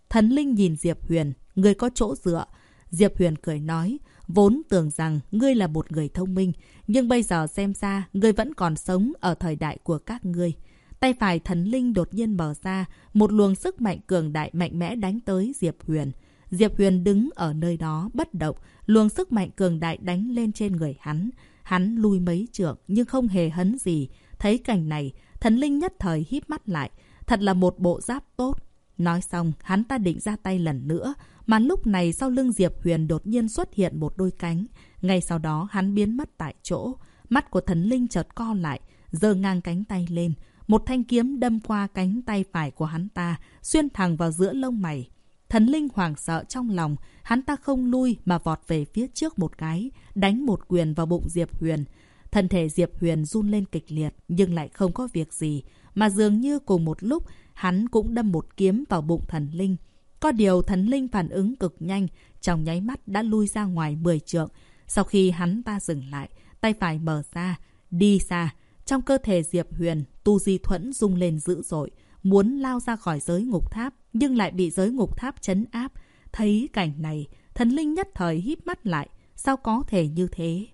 Thần linh nhìn Diệp Huyền. Ngươi có chỗ dựa. Diệp Huyền cười nói. Vốn tưởng rằng ngươi là một người thông minh. Nhưng bây giờ xem ra, ngươi vẫn còn sống ở thời đại của các ngươi. Tay phải thần linh đột nhiên mở ra, một luồng sức mạnh cường đại mạnh mẽ đánh tới Diệp Huyền. Diệp Huyền đứng ở nơi đó bất động, luồng sức mạnh cường đại đánh lên trên người hắn. Hắn lui mấy trượng nhưng không hề hấn gì. Thấy cảnh này, thần linh nhất thời híp mắt lại. Thật là một bộ giáp tốt. Nói xong, hắn ta định ra tay lần nữa. Mà lúc này sau lưng Diệp Huyền đột nhiên xuất hiện một đôi cánh. Ngay sau đó hắn biến mất tại chỗ. Mắt của thần linh chợt co lại, giơ ngang cánh tay lên. Một thanh kiếm đâm qua cánh tay phải của hắn ta, xuyên thẳng vào giữa lông mày. Thần linh hoảng sợ trong lòng, hắn ta không lui mà vọt về phía trước một cái, đánh một quyền vào bụng Diệp Huyền. Thân thể Diệp Huyền run lên kịch liệt, nhưng lại không có việc gì, mà dường như cùng một lúc, hắn cũng đâm một kiếm vào bụng thần linh. Có điều thần linh phản ứng cực nhanh, trong nháy mắt đã lui ra ngoài 10 trượng. Sau khi hắn ta dừng lại, tay phải mở ra, đi xa, trong cơ thể Diệp Huyền, tu di thuẫn rung lên dữ dội, muốn lao ra khỏi giới ngục tháp, nhưng lại bị giới ngục tháp chấn áp. Thấy cảnh này, thần linh nhất thời híp mắt lại, sao có thể như thế?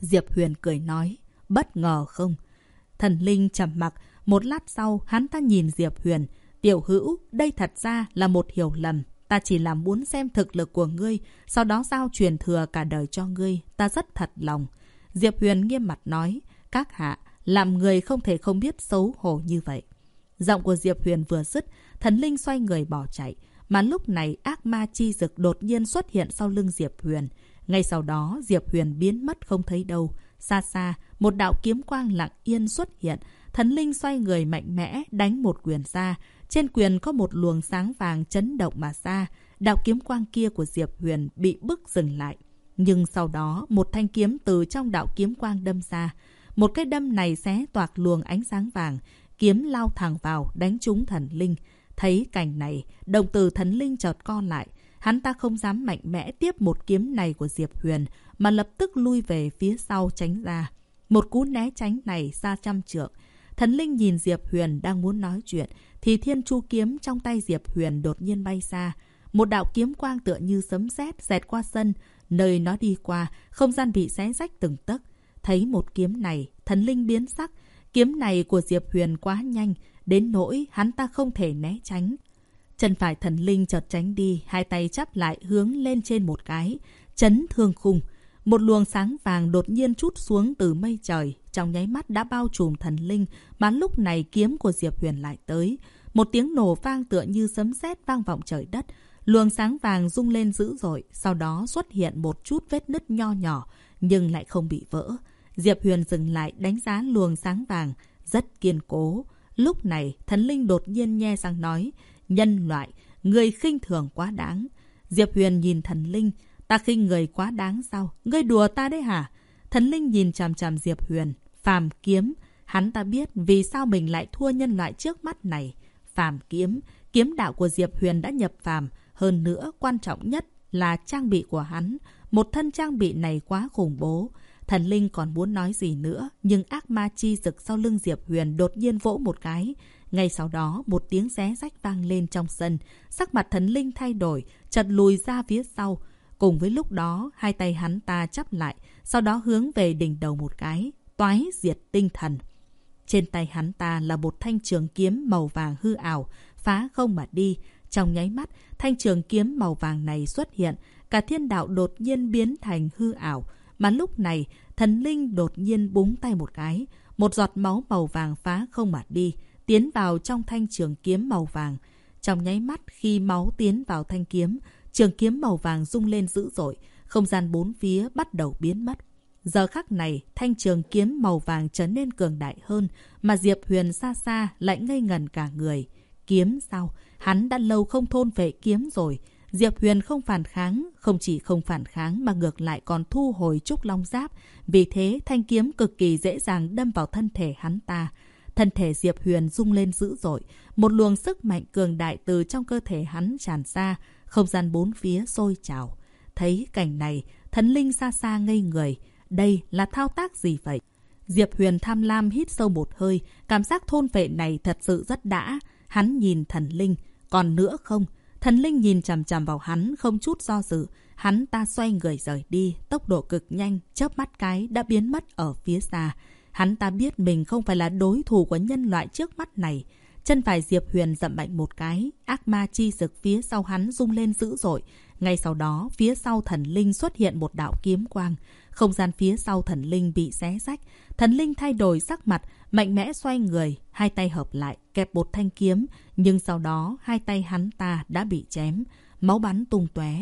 Diệp Huyền cười nói, bất ngờ không? Thần linh trầm mặc, một lát sau hắn ta nhìn Diệp Huyền, tiểu hữu, đây thật ra là một hiểu lầm. Ta chỉ là muốn xem thực lực của ngươi, sau đó giao truyền thừa cả đời cho ngươi, ta rất thật lòng. Diệp Huyền nghiêm mặt nói, các hạ, làm người không thể không biết xấu hổ như vậy. Giọng của Diệp Huyền vừa dứt, thần linh xoay người bỏ chạy. Mà lúc này ác ma chi dực đột nhiên xuất hiện sau lưng Diệp Huyền. Ngay sau đó Diệp Huyền biến mất không thấy đâu. Xa xa, một đạo kiếm quang lặng yên xuất hiện. Thần linh xoay người mạnh mẽ đánh một quyền ra. Trên quyền có một luồng sáng vàng chấn động mà ra. Đạo kiếm quang kia của Diệp Huyền bị bức dừng lại. Nhưng sau đó, một thanh kiếm từ trong đạo kiếm quang đâm ra. Một cái đâm này xé toạc luồng ánh sáng vàng, kiếm lao thẳng vào, đánh trúng thần linh. Thấy cảnh này, đồng từ thần linh chợt co lại. Hắn ta không dám mạnh mẽ tiếp một kiếm này của Diệp Huyền, mà lập tức lui về phía sau tránh ra. Một cú né tránh này xa trăm trượng. Thần linh nhìn Diệp Huyền đang muốn nói chuyện, thì thiên chu kiếm trong tay Diệp Huyền đột nhiên bay xa. Một đạo kiếm quang tựa như sấm sét xẹt qua sân, nơi nó đi qua, không gian bị xé rách từng tấc. Thấy một kiếm này, thần linh biến sắc. Kiếm này của Diệp Huyền quá nhanh, đến nỗi hắn ta không thể né tránh. Chân phải thần linh chợt tránh đi, hai tay chắp lại hướng lên trên một cái, chấn thương khung. Một luồng sáng vàng đột nhiên chút xuống từ mây trời, trong nháy mắt đã bao trùm thần linh, mà lúc này kiếm của Diệp Huyền lại tới. Một tiếng nổ vang tựa như sấm sét vang vọng trời đất. Luồng sáng vàng rung lên dữ dội, sau đó xuất hiện một chút vết nứt nho nhỏ, nhưng lại không bị vỡ. Diệp Huyền dừng lại đánh giá luồng sáng vàng, rất kiên cố. Lúc này, thần linh đột nhiên nhe sang nói, nhân loại, người khinh thường quá đáng. Diệp Huyền nhìn thần linh, ta khinh người quá đáng sao? Ngươi đùa ta đấy hả? Thần linh nhìn chằm chằm Diệp Huyền, phàm kiếm. Hắn ta biết vì sao mình lại thua nhân loại trước mắt này. Phàm kiếm, kiếm đạo của Diệp Huyền đã nhập phàm. Hơn nữa, quan trọng nhất là trang bị của hắn. Một thân trang bị này quá khủng bố. Thần Linh còn muốn nói gì nữa, nhưng ác ma chi rực sau lưng Diệp Huyền đột nhiên vỗ một cái. Ngay sau đó, một tiếng xé rách vang lên trong sân. Sắc mặt thần Linh thay đổi, chật lùi ra phía sau. Cùng với lúc đó, hai tay hắn ta chắp lại, sau đó hướng về đỉnh đầu một cái, toái diệt tinh thần. Trên tay hắn ta là một thanh trường kiếm màu vàng hư ảo, phá không mà đi. Trong nháy mắt, thanh trường kiếm màu vàng này xuất hiện, cả thiên đạo đột nhiên biến thành hư ảo. Mà lúc này, thần linh đột nhiên búng tay một cái. Một giọt máu màu vàng phá không mà đi, tiến vào trong thanh trường kiếm màu vàng. Trong nháy mắt khi máu tiến vào thanh kiếm, trường kiếm màu vàng rung lên dữ dội, không gian bốn phía bắt đầu biến mất. Giờ khắc này, thanh trường kiếm màu vàng trở nên cường đại hơn, mà Diệp Huyền xa xa lại ngây ngần cả người. Kiếm sao? Hắn đã lâu không thôn vệ kiếm rồi. Diệp Huyền không phản kháng, không chỉ không phản kháng mà ngược lại còn thu hồi trúc long giáp. Vì thế, thanh kiếm cực kỳ dễ dàng đâm vào thân thể hắn ta. thân thể Diệp Huyền rung lên dữ dội. Một luồng sức mạnh cường đại từ trong cơ thể hắn tràn ra, không gian bốn phía sôi trào. Thấy cảnh này, thần linh xa xa ngây người. Đây là thao tác gì vậy? Diệp Huyền tham lam hít sâu một hơi, cảm giác thôn vệ này thật sự rất đã. Hắn nhìn thần linh, còn nữa không? Thần linh nhìn chằm chằm vào hắn không chút do dự. Hắn ta xoay người rời đi, tốc độ cực nhanh, chớp mắt cái đã biến mất ở phía xa. Hắn ta biết mình không phải là đối thủ của nhân loại trước mắt này. Chân phải Diệp Huyền dậm mạnh một cái, ác ma chi dực phía sau hắn rung lên dữ dội. Ngay sau đó, phía sau thần linh xuất hiện một đạo kiếm quang. Không gian phía sau thần linh bị xé rách. Thần linh thay đổi sắc mặt, mạnh mẽ xoay người, hai tay hợp lại, kẹp một thanh kiếm. Nhưng sau đó, hai tay hắn ta đã bị chém, máu bắn tung tóe.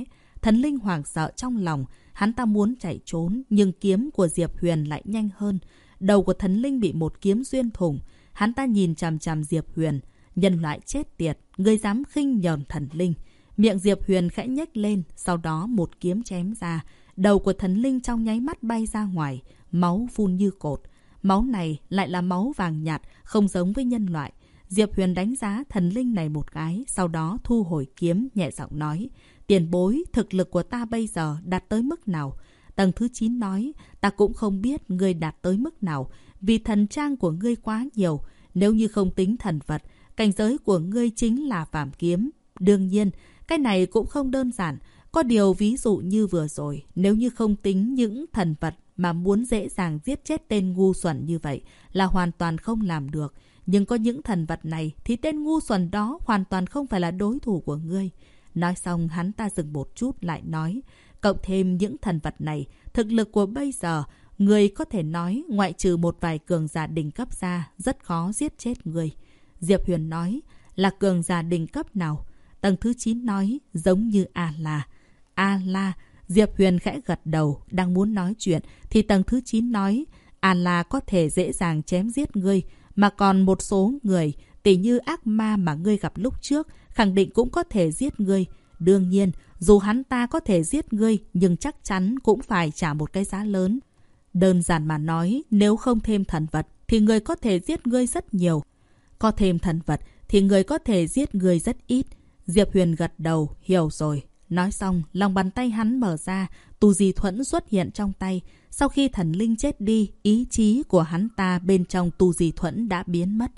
Thần linh hoảng sợ trong lòng, hắn ta muốn chạy trốn, nhưng kiếm của Diệp Huyền lại nhanh hơn. Đầu của thần linh bị một kiếm xuyên thủng. Hắn ta nhìn chằm chằm Diệp Huyền. Nhân loại chết tiệt, ngươi dám khinh nhờn thần linh. Miệng Diệp Huyền khẽ nhếch lên, sau đó một kiếm chém ra. Đầu của thần linh trong nháy mắt bay ra ngoài, máu phun như cột. Máu này lại là máu vàng nhạt, không giống với nhân loại. Diệp Huyền đánh giá thần linh này một cái, sau đó thu hồi kiếm, nhẹ giọng nói. Tiền bối, thực lực của ta bây giờ đạt tới mức nào? Tầng thứ 9 nói, ta cũng không biết ngươi đạt tới mức nào, vì thần trang của ngươi quá nhiều. Nếu như không tính thần vật, cảnh giới của ngươi chính là phạm kiếm. Đương nhiên, cái này cũng không đơn giản. Có điều ví dụ như vừa rồi, nếu như không tính những thần vật mà muốn dễ dàng giết chết tên ngu xuẩn như vậy là hoàn toàn không làm được. Nhưng có những thần vật này thì tên ngu xuẩn đó hoàn toàn không phải là đối thủ của ngươi. Nói xong hắn ta dừng một chút lại nói, cộng thêm những thần vật này, thực lực của bây giờ, người có thể nói ngoại trừ một vài cường giả đỉnh cấp ra, rất khó giết chết người. Diệp Huyền nói, là cường giả đỉnh cấp nào? Tầng thứ 9 nói, giống như A-La. Diệp Huyền khẽ gật đầu, đang muốn nói chuyện, thì tầng thứ 9 nói, A-La có thể dễ dàng chém giết ngươi, mà còn một số người, tỷ như ác ma mà ngươi gặp lúc trước, khẳng định cũng có thể giết ngươi. Đương nhiên, dù hắn ta có thể giết ngươi, nhưng chắc chắn cũng phải trả một cái giá lớn. Đơn giản mà nói, nếu không thêm thần vật, thì người có thể giết ngươi rất nhiều. Có thêm thần vật, thì người có thể giết ngươi rất ít. Diệp Huyền gật đầu, hiểu rồi. Nói xong, lòng bàn tay hắn mở ra, tù di thuẫn xuất hiện trong tay. Sau khi thần linh chết đi, ý chí của hắn ta bên trong tu di thuẫn đã biến mất.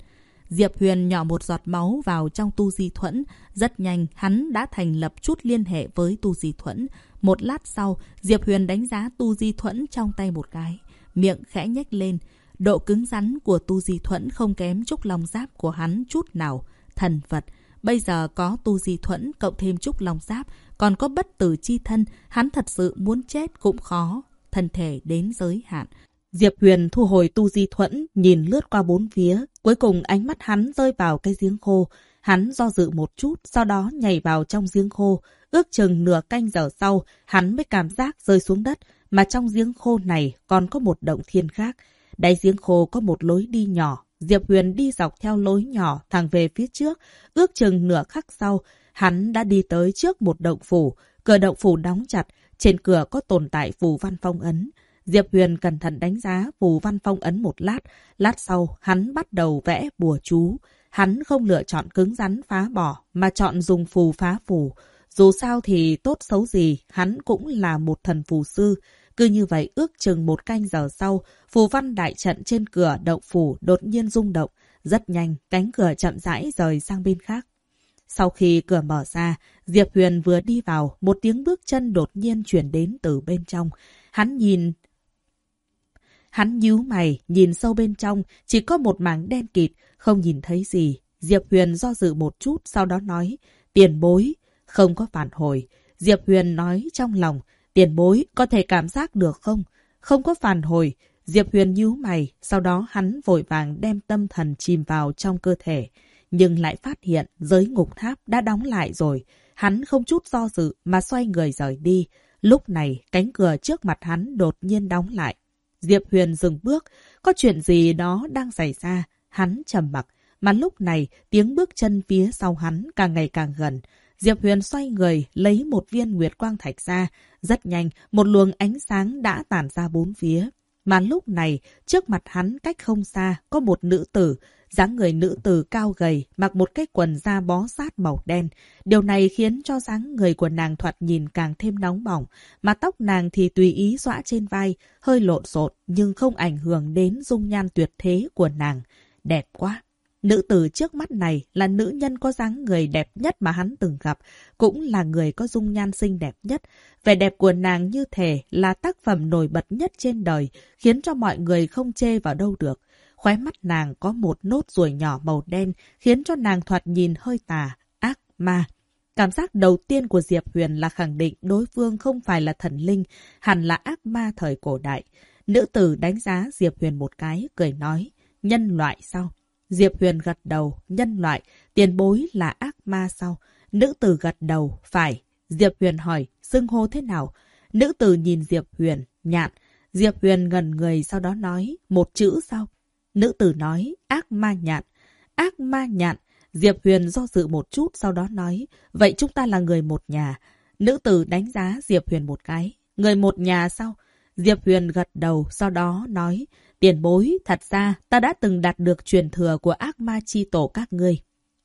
Diệp Huyền nhỏ một giọt máu vào trong tu di thuẫn. Rất nhanh, hắn đã thành lập chút liên hệ với tu di thuẫn. Một lát sau, Diệp Huyền đánh giá tu di thuẫn trong tay một cái. Miệng khẽ nhếch lên. Độ cứng rắn của tu di thuẫn không kém chút lòng giáp của hắn chút nào. Thần vật. Bây giờ có tu di thuẫn cộng thêm chút lòng giáp, còn có bất tử chi thân, hắn thật sự muốn chết cũng khó. Thân thể đến giới hạn. Diệp Huyền thu hồi tu di thuẫn, nhìn lướt qua bốn phía. Cuối cùng ánh mắt hắn rơi vào cái giếng khô. Hắn do dự một chút, sau đó nhảy vào trong giếng khô. Ước chừng nửa canh giờ sau, hắn mới cảm giác rơi xuống đất. Mà trong giếng khô này còn có một động thiên khác. Đáy giếng khô có một lối đi nhỏ. Diệp Huyền đi dọc theo lối nhỏ thẳng về phía trước. Ước chừng nửa khắc sau, hắn đã đi tới trước một động phủ. Cửa động phủ đóng chặt. Trên cửa có tồn tại phù văn phong ấn. Diệp Huyền cẩn thận đánh giá phù văn phong ấn một lát. Lát sau, hắn bắt đầu vẽ bùa chú. Hắn không lựa chọn cứng rắn phá bỏ, mà chọn dùng phù phá phù. Dù sao thì tốt xấu gì, hắn cũng là một thần phù sư. Cứ như vậy ước chừng một canh giờ sau, phù văn đại trận trên cửa động phủ đột nhiên rung động. Rất nhanh, cánh cửa chậm rãi rời sang bên khác. Sau khi cửa mở ra, Diệp Huyền vừa đi vào, một tiếng bước chân đột nhiên chuyển đến từ bên trong. Hắn nhìn Hắn nhíu mày, nhìn sâu bên trong, chỉ có một mảng đen kịt, không nhìn thấy gì. Diệp Huyền do dự một chút, sau đó nói, tiền bối, không có phản hồi. Diệp Huyền nói trong lòng, tiền bối, có thể cảm giác được không? Không có phản hồi. Diệp Huyền nhíu mày, sau đó hắn vội vàng đem tâm thần chìm vào trong cơ thể. Nhưng lại phát hiện giới ngục tháp đã đóng lại rồi. Hắn không chút do dự mà xoay người rời đi. Lúc này, cánh cửa trước mặt hắn đột nhiên đóng lại. Diệp Huyền dừng bước, có chuyện gì đó đang xảy ra, hắn trầm mặc, mà lúc này tiếng bước chân phía sau hắn càng ngày càng gần. Diệp Huyền xoay người, lấy một viên nguyệt quang thạch ra, rất nhanh, một luồng ánh sáng đã tản ra bốn phía. Mà lúc này, trước mặt hắn cách không xa, có một nữ tử. dáng người nữ tử cao gầy, mặc một cái quần da bó sát màu đen. Điều này khiến cho dáng người của nàng thoạt nhìn càng thêm nóng bỏng, mà tóc nàng thì tùy ý xõa trên vai, hơi lộn xộn nhưng không ảnh hưởng đến dung nhan tuyệt thế của nàng. Đẹp quá! Nữ tử trước mắt này là nữ nhân có dáng người đẹp nhất mà hắn từng gặp, cũng là người có dung nhan xinh đẹp nhất. Vẻ đẹp của nàng như thể là tác phẩm nổi bật nhất trên đời, khiến cho mọi người không chê vào đâu được. Khóe mắt nàng có một nốt ruồi nhỏ màu đen, khiến cho nàng thoạt nhìn hơi tà, ác, ma. Cảm giác đầu tiên của Diệp Huyền là khẳng định đối phương không phải là thần linh, hẳn là ác ma thời cổ đại. Nữ tử đánh giá Diệp Huyền một cái, cười nói, nhân loại sao? Diệp Huyền gật đầu, nhân loại, tiền bối là ác ma sao? Nữ tử gật đầu, phải. Diệp Huyền hỏi, xưng hô thế nào? Nữ tử nhìn Diệp Huyền, nhạn. Diệp Huyền ngần người sau đó nói, một chữ sao? Nữ tử nói, ác ma nhạn. Ác ma nhạn. Diệp Huyền do dự một chút sau đó nói, vậy chúng ta là người một nhà. Nữ tử đánh giá Diệp Huyền một cái. Người một nhà sao? Diệp Huyền gật đầu, sau đó nói, tiền bối, thật ra ta đã từng đạt được truyền thừa của ác ma chi tổ các ngươi.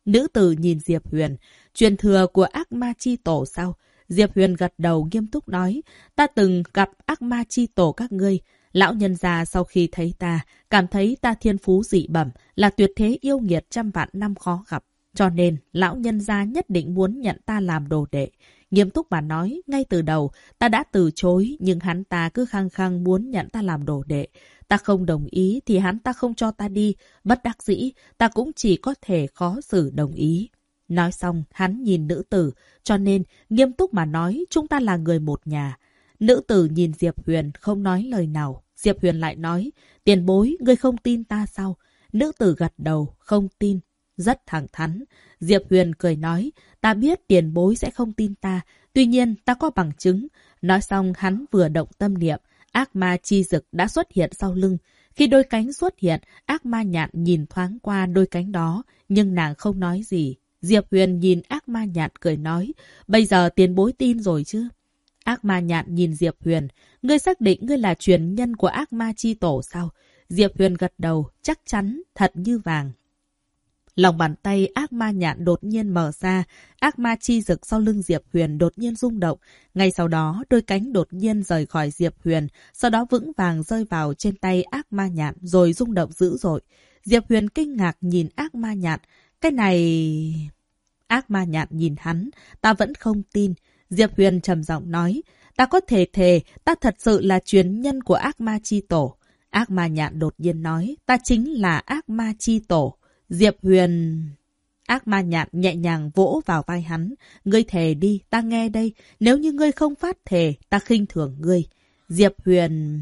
Nữ tử nhìn Diệp Huyền, truyền thừa của ác ma chi tổ sao? Diệp Huyền gật đầu nghiêm túc nói, ta từng gặp ác ma chi tổ các ngươi. Lão nhân già sau khi thấy ta, cảm thấy ta thiên phú dị bẩm, là tuyệt thế yêu nghiệt trăm vạn năm khó gặp. Cho nên, lão nhân gia nhất định muốn nhận ta làm đồ đệ. Nghiêm túc mà nói, ngay từ đầu, ta đã từ chối, nhưng hắn ta cứ khăng khăng muốn nhận ta làm đồ đệ. Ta không đồng ý thì hắn ta không cho ta đi. Bất đắc dĩ, ta cũng chỉ có thể khó xử đồng ý. Nói xong, hắn nhìn nữ tử, cho nên, nghiêm túc mà nói, chúng ta là người một nhà. Nữ tử nhìn Diệp Huyền, không nói lời nào. Diệp Huyền lại nói, tiền bối, ngươi không tin ta sao? Nữ tử gật đầu, không tin. Rất thẳng thắn. Diệp Huyền cười nói, ta biết tiền bối sẽ không tin ta, tuy nhiên ta có bằng chứng. Nói xong hắn vừa động tâm niệm, ác ma chi dực đã xuất hiện sau lưng. Khi đôi cánh xuất hiện, ác ma nhạn nhìn thoáng qua đôi cánh đó, nhưng nàng không nói gì. Diệp Huyền nhìn ác ma nhạn cười nói, bây giờ tiền bối tin rồi chứ? Ác ma nhạn nhìn Diệp Huyền, ngươi xác định ngươi là truyền nhân của ác ma chi tổ sao? Diệp Huyền gật đầu, chắc chắn, thật như vàng. Lòng bàn tay ác ma nhạn đột nhiên mở ra, ác ma chi rực sau lưng Diệp Huyền đột nhiên rung động. Ngay sau đó, đôi cánh đột nhiên rời khỏi Diệp Huyền, sau đó vững vàng rơi vào trên tay ác ma nhạn rồi rung động dữ dội. Diệp Huyền kinh ngạc nhìn ác ma nhạn. Cái này... Ác ma nhạn nhìn hắn, ta vẫn không tin. Diệp Huyền trầm giọng nói, ta có thể thề, ta thật sự là truyền nhân của ác ma chi tổ. Ác ma nhạn đột nhiên nói, ta chính là ác ma chi tổ. Diệp Huyền... Ác ma nhạn nhẹ nhàng vỗ vào vai hắn. Ngươi thề đi, ta nghe đây. Nếu như ngươi không phát thề, ta khinh thường ngươi. Diệp Huyền...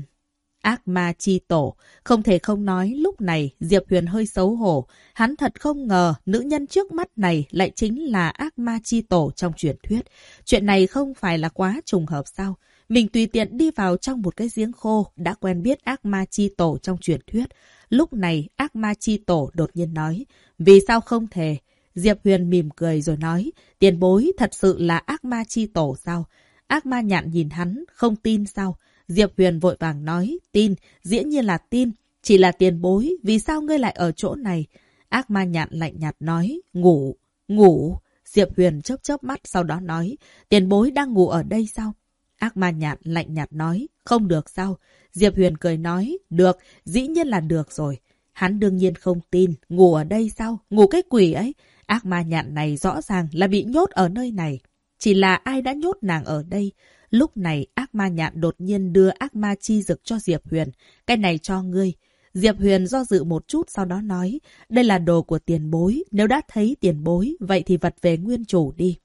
Ác ma chi tổ. Không thể không nói, lúc này Diệp Huyền hơi xấu hổ. Hắn thật không ngờ nữ nhân trước mắt này lại chính là ác ma chi tổ trong truyền thuyết. Chuyện này không phải là quá trùng hợp sao? Mình tùy tiện đi vào trong một cái giếng khô đã quen biết ác ma chi tổ trong truyền thuyết. Lúc này, ác ma chi tổ đột nhiên nói, vì sao không thể? Diệp Huyền mỉm cười rồi nói, tiền bối thật sự là ác ma chi tổ sao? Ác ma nhạn nhìn hắn, không tin sao? Diệp Huyền vội vàng nói, tin, dĩ nhiên là tin, chỉ là tiền bối, vì sao ngươi lại ở chỗ này? Ác ma nhạn lạnh nhạt nói, ngủ, ngủ. Diệp Huyền chớp chớp mắt sau đó nói, tiền bối đang ngủ ở đây sao? Ác ma nhạn lạnh nhạt nói, không được sao? Diệp Huyền cười nói, được, dĩ nhiên là được rồi. Hắn đương nhiên không tin, ngủ ở đây sao? Ngủ cái quỷ ấy. Ác ma nhạn này rõ ràng là bị nhốt ở nơi này. Chỉ là ai đã nhốt nàng ở đây? Lúc này ác ma nhạn đột nhiên đưa ác ma chi dực cho Diệp Huyền. Cái này cho ngươi. Diệp Huyền do dự một chút sau đó nói, đây là đồ của tiền bối, nếu đã thấy tiền bối, vậy thì vật về nguyên chủ đi.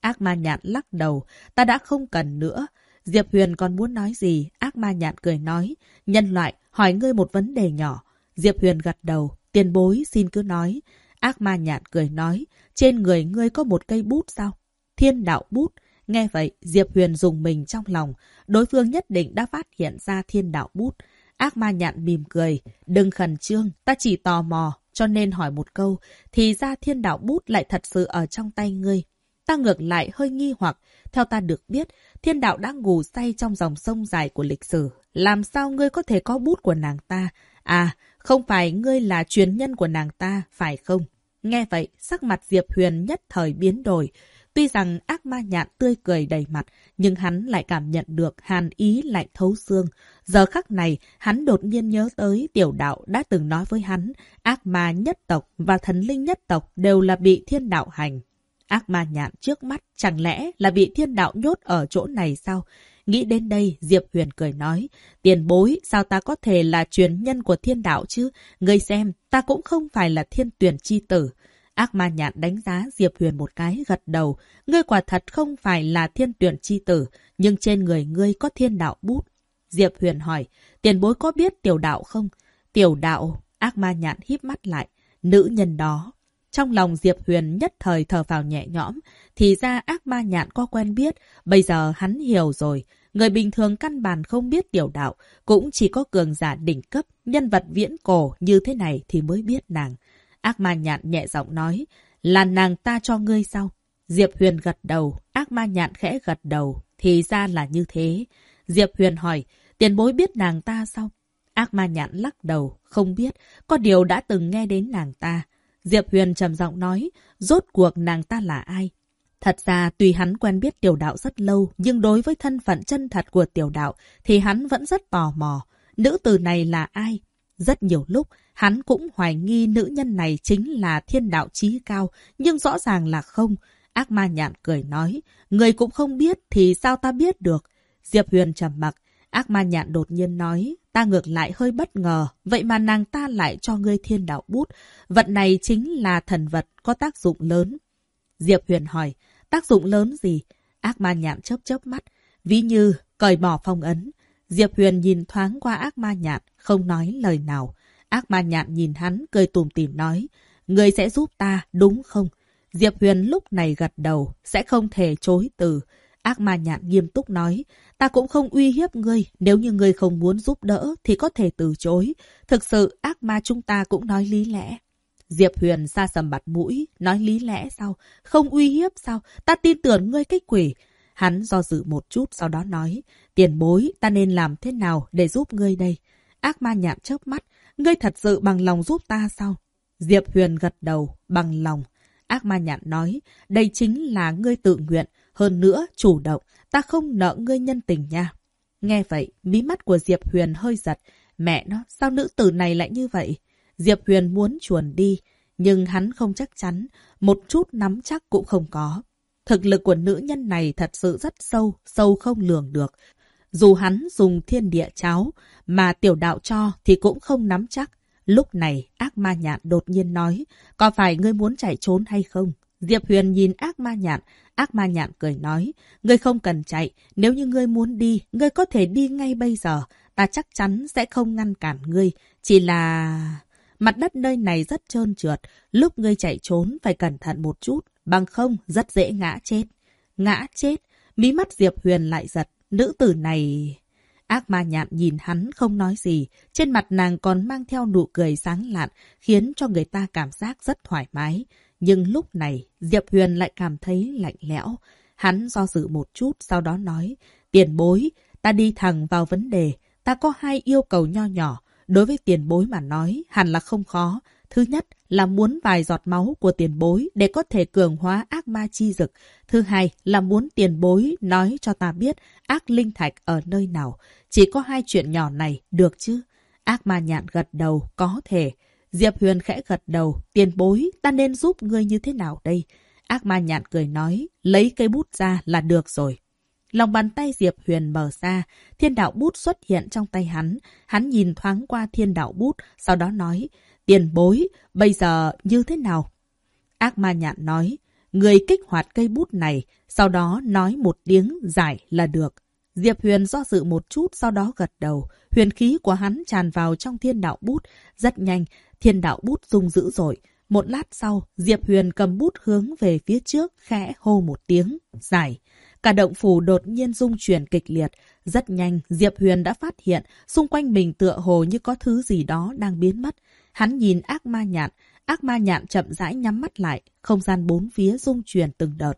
Ác ma nhạn lắc đầu, ta đã không cần nữa. Diệp Huyền còn muốn nói gì, ác ma nhạn cười nói, nhân loại, hỏi ngươi một vấn đề nhỏ. Diệp Huyền gật đầu, tiền bối xin cứ nói. Ác ma nhạn cười nói, trên người ngươi có một cây bút sao? Thiên đạo bút. Nghe vậy, Diệp Huyền dùng mình trong lòng, đối phương nhất định đã phát hiện ra thiên đạo bút. Ác ma nhạn mỉm cười, đừng khẩn trương, ta chỉ tò mò, cho nên hỏi một câu, thì ra thiên đạo bút lại thật sự ở trong tay ngươi. Ta ngược lại hơi nghi hoặc, theo ta được biết, thiên đạo đã ngủ say trong dòng sông dài của lịch sử. Làm sao ngươi có thể có bút của nàng ta? À, không phải ngươi là truyền nhân của nàng ta, phải không? Nghe vậy, sắc mặt Diệp Huyền nhất thời biến đổi. Tuy rằng ác ma nhạn tươi cười đầy mặt, nhưng hắn lại cảm nhận được hàn ý lạnh thấu xương. Giờ khắc này, hắn đột nhiên nhớ tới tiểu đạo đã từng nói với hắn, ác ma nhất tộc và thần linh nhất tộc đều là bị thiên đạo hành. Ác ma nhạn trước mắt chẳng lẽ là bị thiên đạo nhốt ở chỗ này sao? Nghĩ đến đây, Diệp Huyền cười nói, tiền bối, sao ta có thể là truyền nhân của thiên đạo chứ? Ngươi xem, ta cũng không phải là thiên tuyển chi tử. Ác ma nhạn đánh giá Diệp Huyền một cái gật đầu. Ngươi quả thật không phải là thiên tuyển chi tử, nhưng trên người ngươi có thiên đạo bút. Diệp Huyền hỏi, tiền bối có biết tiểu đạo không? Tiểu đạo, ác ma nhạn híp mắt lại. Nữ nhân đó. Trong lòng Diệp Huyền nhất thời thở vào nhẹ nhõm. Thì ra ác ma nhạn có quen biết. Bây giờ hắn hiểu rồi. Người bình thường căn bản không biết tiểu đạo. Cũng chỉ có cường giả đỉnh cấp, nhân vật viễn cổ như thế này thì mới biết nàng. Ác ma nhạn nhẹ giọng nói, là nàng ta cho ngươi sao? Diệp Huyền gật đầu, ác ma nhạn khẽ gật đầu, thì ra là như thế. Diệp Huyền hỏi, tiền bối biết nàng ta sao? Ác ma nhạn lắc đầu, không biết, có điều đã từng nghe đến nàng ta. Diệp Huyền trầm giọng nói, rốt cuộc nàng ta là ai? Thật ra, tùy hắn quen biết tiểu đạo rất lâu, nhưng đối với thân phận chân thật của tiểu đạo thì hắn vẫn rất tò mò. Nữ tử này là ai? Rất nhiều lúc, hắn cũng hoài nghi nữ nhân này chính là thiên đạo trí cao, nhưng rõ ràng là không. Ác ma nhạn cười nói, người cũng không biết thì sao ta biết được. Diệp Huyền trầm mặc, ác ma nhạn đột nhiên nói, ta ngược lại hơi bất ngờ, vậy mà nàng ta lại cho ngươi thiên đạo bút. Vật này chính là thần vật có tác dụng lớn. Diệp Huyền hỏi, tác dụng lớn gì? Ác ma nhạn chớp chớp mắt, ví như cởi bỏ phong ấn. Diệp Huyền nhìn thoáng qua ác ma nhạn, không nói lời nào. Ác ma nhạn nhìn hắn, cười tùm tìm nói, Ngươi sẽ giúp ta, đúng không? Diệp Huyền lúc này gật đầu, sẽ không thể chối từ. Ác ma nhạn nghiêm túc nói, ta cũng không uy hiếp ngươi, nếu như ngươi không muốn giúp đỡ thì có thể từ chối. Thực sự, ác ma chúng ta cũng nói lý lẽ. Diệp Huyền xa sầm mặt mũi, nói lý lẽ sao? Không uy hiếp sao? Ta tin tưởng ngươi cách quỷ. Hắn do dự một chút sau đó nói, tiền bối, ta nên làm thế nào để giúp ngươi đây? Ác ma nhạn chớp mắt, ngươi thật sự bằng lòng giúp ta sao? Diệp Huyền gật đầu, bằng lòng. Ác ma nhạn nói, đây chính là ngươi tự nguyện, hơn nữa chủ động, ta không nợ ngươi nhân tình nha. Nghe vậy, mí mắt của Diệp Huyền hơi giật. Mẹ nó, sao nữ tử này lại như vậy? Diệp Huyền muốn chuồn đi, nhưng hắn không chắc chắn, một chút nắm chắc cũng không có. Thực lực của nữ nhân này thật sự rất sâu, sâu không lường được. Dù hắn dùng thiên địa cháo, mà tiểu đạo cho thì cũng không nắm chắc. Lúc này, ác ma nhạn đột nhiên nói, có phải ngươi muốn chạy trốn hay không? Diệp Huyền nhìn ác ma nhạn, ác ma nhạn cười nói, ngươi không cần chạy, nếu như ngươi muốn đi, ngươi có thể đi ngay bây giờ, ta chắc chắn sẽ không ngăn cản ngươi, chỉ là... Mặt đất nơi này rất trơn trượt, lúc ngươi chạy trốn phải cẩn thận một chút, bằng không rất dễ ngã chết. Ngã chết, mí mắt Diệp Huyền lại giật, nữ tử này... Ác ma nhạn nhìn hắn không nói gì, trên mặt nàng còn mang theo nụ cười sáng lạn, khiến cho người ta cảm giác rất thoải mái. Nhưng lúc này, Diệp Huyền lại cảm thấy lạnh lẽo. Hắn do dự một chút, sau đó nói, tiền bối, ta đi thẳng vào vấn đề, ta có hai yêu cầu nho nhỏ. Đối với tiền bối mà nói, hẳn là không khó. Thứ nhất là muốn vài giọt máu của tiền bối để có thể cường hóa ác ma chi dực. Thứ hai là muốn tiền bối nói cho ta biết ác linh thạch ở nơi nào. Chỉ có hai chuyện nhỏ này, được chứ? Ác ma nhạn gật đầu, có thể. Diệp Huyền khẽ gật đầu, tiền bối, ta nên giúp ngươi như thế nào đây? Ác ma nhạn cười nói, lấy cây bút ra là được rồi. Lòng bàn tay Diệp Huyền mở ra, thiên đạo bút xuất hiện trong tay hắn. Hắn nhìn thoáng qua thiên đạo bút, sau đó nói, tiền bối, bây giờ như thế nào? Ác ma nhạn nói, người kích hoạt cây bút này, sau đó nói một tiếng giải là được. Diệp Huyền do dự một chút sau đó gật đầu. Huyền khí của hắn tràn vào trong thiên đạo bút. Rất nhanh, thiên đạo bút rung dữ dội. Một lát sau, Diệp Huyền cầm bút hướng về phía trước, khẽ hô một tiếng, giải. Cả động phủ đột nhiên rung chuyển kịch liệt. Rất nhanh, Diệp Huyền đã phát hiện xung quanh mình tựa hồ như có thứ gì đó đang biến mất. Hắn nhìn ác ma nhạn, ác ma nhạn chậm rãi nhắm mắt lại, không gian bốn phía rung chuyển từng đợt.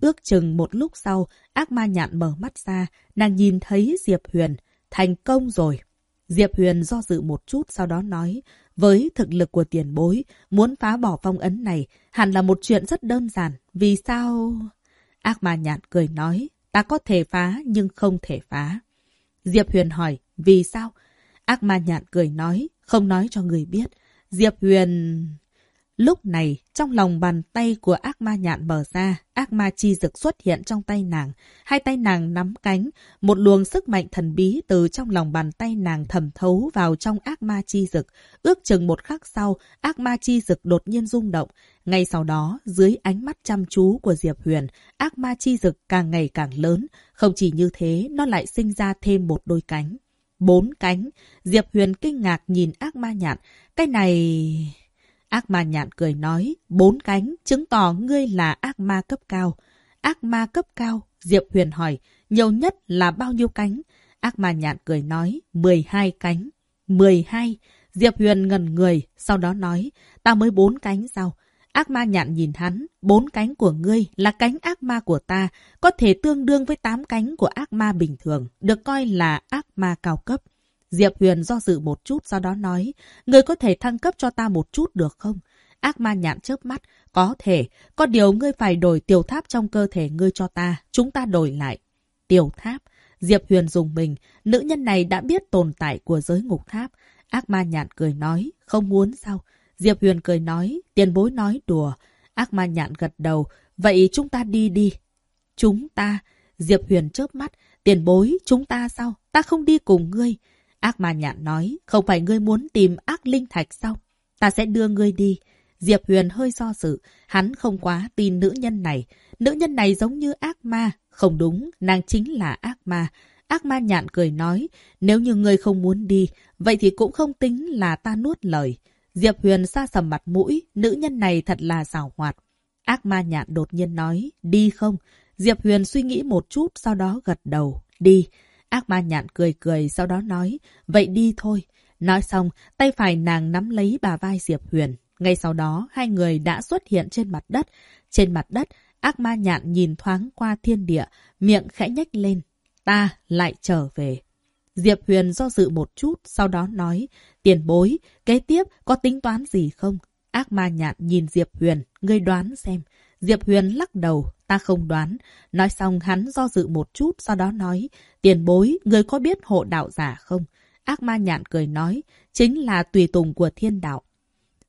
Ước chừng một lúc sau, ác ma nhạn mở mắt ra, nàng nhìn thấy Diệp Huyền. Thành công rồi. Diệp Huyền do dự một chút sau đó nói, với thực lực của tiền bối, muốn phá bỏ phong ấn này hẳn là một chuyện rất đơn giản. Vì sao... Ác ma nhạn cười nói, ta có thể phá nhưng không thể phá. Diệp Huyền hỏi, vì sao? Ác ma nhạn cười nói, không nói cho người biết. Diệp Huyền... Lúc này, trong lòng bàn tay của ác ma nhạn mở ra, ác ma chi dực xuất hiện trong tay nàng. Hai tay nàng nắm cánh, một luồng sức mạnh thần bí từ trong lòng bàn tay nàng thẩm thấu vào trong ác ma chi dực. Ước chừng một khắc sau, ác ma chi dực đột nhiên rung động. Ngay sau đó, dưới ánh mắt chăm chú của Diệp Huyền, ác ma chi dực càng ngày càng lớn. Không chỉ như thế, nó lại sinh ra thêm một đôi cánh. Bốn cánh. Diệp Huyền kinh ngạc nhìn ác ma nhạn. Cái này... Ác ma nhạn cười nói, bốn cánh, chứng tỏ ngươi là ác ma cấp cao. Ác ma cấp cao, Diệp Huyền hỏi, nhiều nhất là bao nhiêu cánh? Ác ma nhạn cười nói, 12 cánh. 12. Diệp Huyền ngần người, sau đó nói, ta mới bốn cánh sao? Ác ma nhạn nhìn hắn, bốn cánh của ngươi là cánh ác ma của ta, có thể tương đương với tám cánh của ác ma bình thường, được coi là ác ma cao cấp. Diệp Huyền do dự một chút sau đó nói, người có thể thăng cấp cho ta một chút được không? Ác ma nhạn chớp mắt, có thể, có điều ngươi phải đổi tiểu tháp trong cơ thể ngươi cho ta, chúng ta đổi lại. Tiểu tháp, Diệp Huyền dùng mình, nữ nhân này đã biết tồn tại của giới ngục tháp. Ác ma nhạn cười nói, không muốn sao? Diệp Huyền cười nói, tiền bối nói đùa. Ác ma nhạn gật đầu, vậy chúng ta đi đi. Chúng ta, Diệp Huyền chớp mắt, tiền bối, chúng ta sao? Ta không đi cùng ngươi. Ác ma nhạn nói, không phải ngươi muốn tìm ác linh thạch sao? Ta sẽ đưa ngươi đi. Diệp Huyền hơi do dự, hắn không quá tin nữ nhân này. Nữ nhân này giống như ác ma. Không đúng, nàng chính là ác ma. Ác ma nhạn cười nói, nếu như ngươi không muốn đi, vậy thì cũng không tính là ta nuốt lời. Diệp Huyền xa sầm mặt mũi, nữ nhân này thật là xảo hoạt. Ác ma nhạn đột nhiên nói, đi không? Diệp Huyền suy nghĩ một chút, sau đó gật đầu, đi. Ác ma nhạn cười cười, sau đó nói, vậy đi thôi. Nói xong, tay phải nàng nắm lấy bà vai Diệp Huyền. Ngay sau đó, hai người đã xuất hiện trên mặt đất. Trên mặt đất, ác ma nhạn nhìn thoáng qua thiên địa, miệng khẽ nhếch lên. Ta lại trở về. Diệp Huyền do dự một chút, sau đó nói, tiền bối, kế tiếp có tính toán gì không? Ác ma nhạn nhìn Diệp Huyền, ngươi đoán xem. Diệp Huyền lắc đầu, ta không đoán. Nói xong hắn do dự một chút, sau đó nói, tiền bối, người có biết hộ đạo giả không? Ác ma nhạn cười nói, chính là tùy tùng của thiên đạo.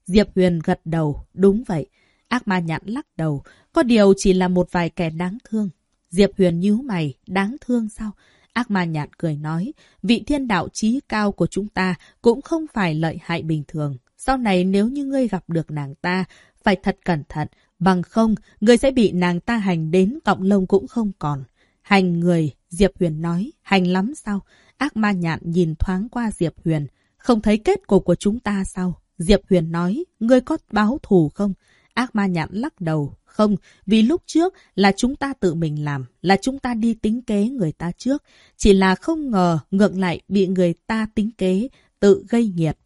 Diệp Huyền gật đầu, đúng vậy. Ác ma nhạn lắc đầu, có điều chỉ là một vài kẻ đáng thương. Diệp Huyền nhíu mày, đáng thương sao? Ác ma nhạn cười nói, vị thiên đạo trí cao của chúng ta cũng không phải lợi hại bình thường. Sau này nếu như ngươi gặp được nàng ta, phải thật cẩn thận, Bằng không, người sẽ bị nàng ta hành đến cọng lông cũng không còn. Hành người, Diệp Huyền nói, hành lắm sao? Ác ma nhạn nhìn thoáng qua Diệp Huyền. Không thấy kết cục của chúng ta sao? Diệp Huyền nói, ngươi có báo thù không? Ác ma nhạn lắc đầu. Không, vì lúc trước là chúng ta tự mình làm, là chúng ta đi tính kế người ta trước. Chỉ là không ngờ ngược lại bị người ta tính kế, tự gây nghiệt.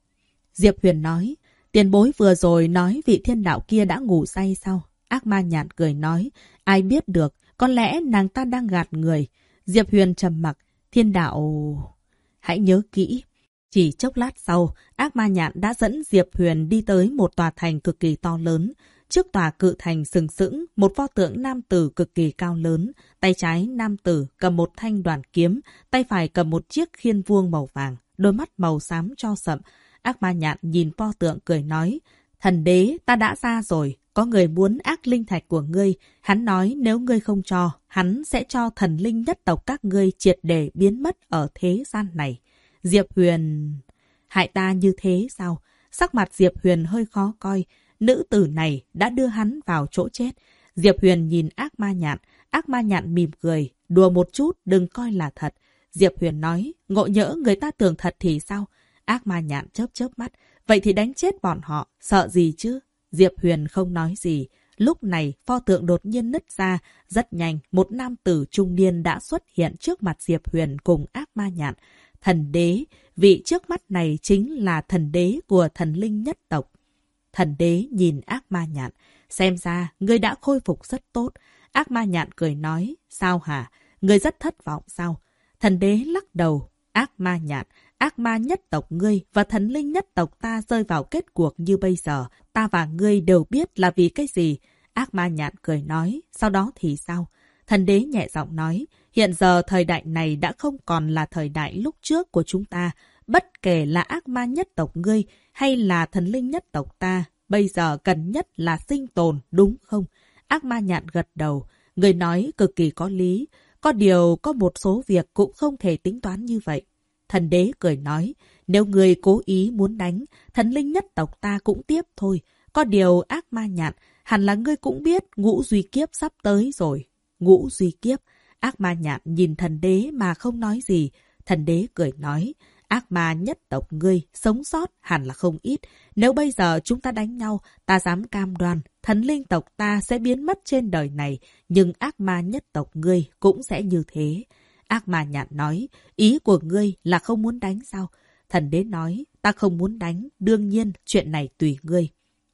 Diệp Huyền nói, tiền bối vừa rồi nói vị thiên đạo kia đã ngủ say sao? Ác ma nhạn cười nói, ai biết được, có lẽ nàng ta đang gạt người. Diệp Huyền trầm mặc, thiên đạo... Hãy nhớ kỹ. Chỉ chốc lát sau, ác ma nhạn đã dẫn Diệp Huyền đi tới một tòa thành cực kỳ to lớn. Trước tòa cự thành sừng sững, một pho tượng nam tử cực kỳ cao lớn. Tay trái nam tử cầm một thanh đoàn kiếm, tay phải cầm một chiếc khiên vuông màu vàng, đôi mắt màu xám cho sậm. Ác ma nhạn nhìn pho tượng cười nói, thần đế ta đã ra rồi, có người muốn ác linh thạch của ngươi, hắn nói nếu ngươi không cho, hắn sẽ cho thần linh nhất tộc các ngươi triệt để biến mất ở thế gian này. Diệp Huyền... Hại ta như thế sao? Sắc mặt Diệp Huyền hơi khó coi. Nữ tử này đã đưa hắn vào chỗ chết. Diệp Huyền nhìn ác ma nhạn. Ác ma nhạn mỉm cười. Đùa một chút, đừng coi là thật. Diệp Huyền nói, ngộ nhỡ người ta tưởng thật thì sao? Ác ma nhạn chớp chớp mắt. Vậy thì đánh chết bọn họ, sợ gì chứ? Diệp Huyền không nói gì. Lúc này, pho tượng đột nhiên nứt ra. Rất nhanh, một nam tử trung niên đã xuất hiện trước mặt Diệp Huyền cùng ác ma nhạn. Thần đế, vị trước mắt này chính là thần đế của thần linh nhất tộc. Thần đế nhìn ác ma nhạn. Xem ra, ngươi đã khôi phục rất tốt. Ác ma nhạn cười nói, sao hả? Ngươi rất thất vọng sao? Thần đế lắc đầu, ác ma nhạn, ác ma nhất tộc ngươi và thần linh nhất tộc ta rơi vào kết cuộc như bây giờ. Ta và ngươi đều biết là vì cái gì. Ác ma nhạn cười nói, sau đó thì sao? Thần đế nhẹ giọng nói, hiện giờ thời đại này đã không còn là thời đại lúc trước của chúng ta. Bất kể là ác ma nhất tộc ngươi hay là thần linh nhất tộc ta, bây giờ cần nhất là sinh tồn, đúng không? Ác ma nhạn gật đầu, người nói cực kỳ có lý. Có điều có một số việc cũng không thể tính toán như vậy. Thần đế cười nói, nếu người cố ý muốn đánh, thần linh nhất tộc ta cũng tiếp thôi. Có điều ác ma nhạn, hẳn là ngươi cũng biết ngũ duy kiếp sắp tới rồi. Ngũ duy kiếp, ác ma nhạn nhìn thần đế mà không nói gì. Thần đế cười nói, ác ma nhất tộc ngươi sống sót hẳn là không ít. Nếu bây giờ chúng ta đánh nhau, ta dám cam đoan, thần linh tộc ta sẽ biến mất trên đời này, nhưng ác ma nhất tộc ngươi cũng sẽ như thế. Ác ma nhạn nói, ý của ngươi là không muốn đánh sao? Thần đế nói, ta không muốn đánh, đương nhiên chuyện này tùy ngươi.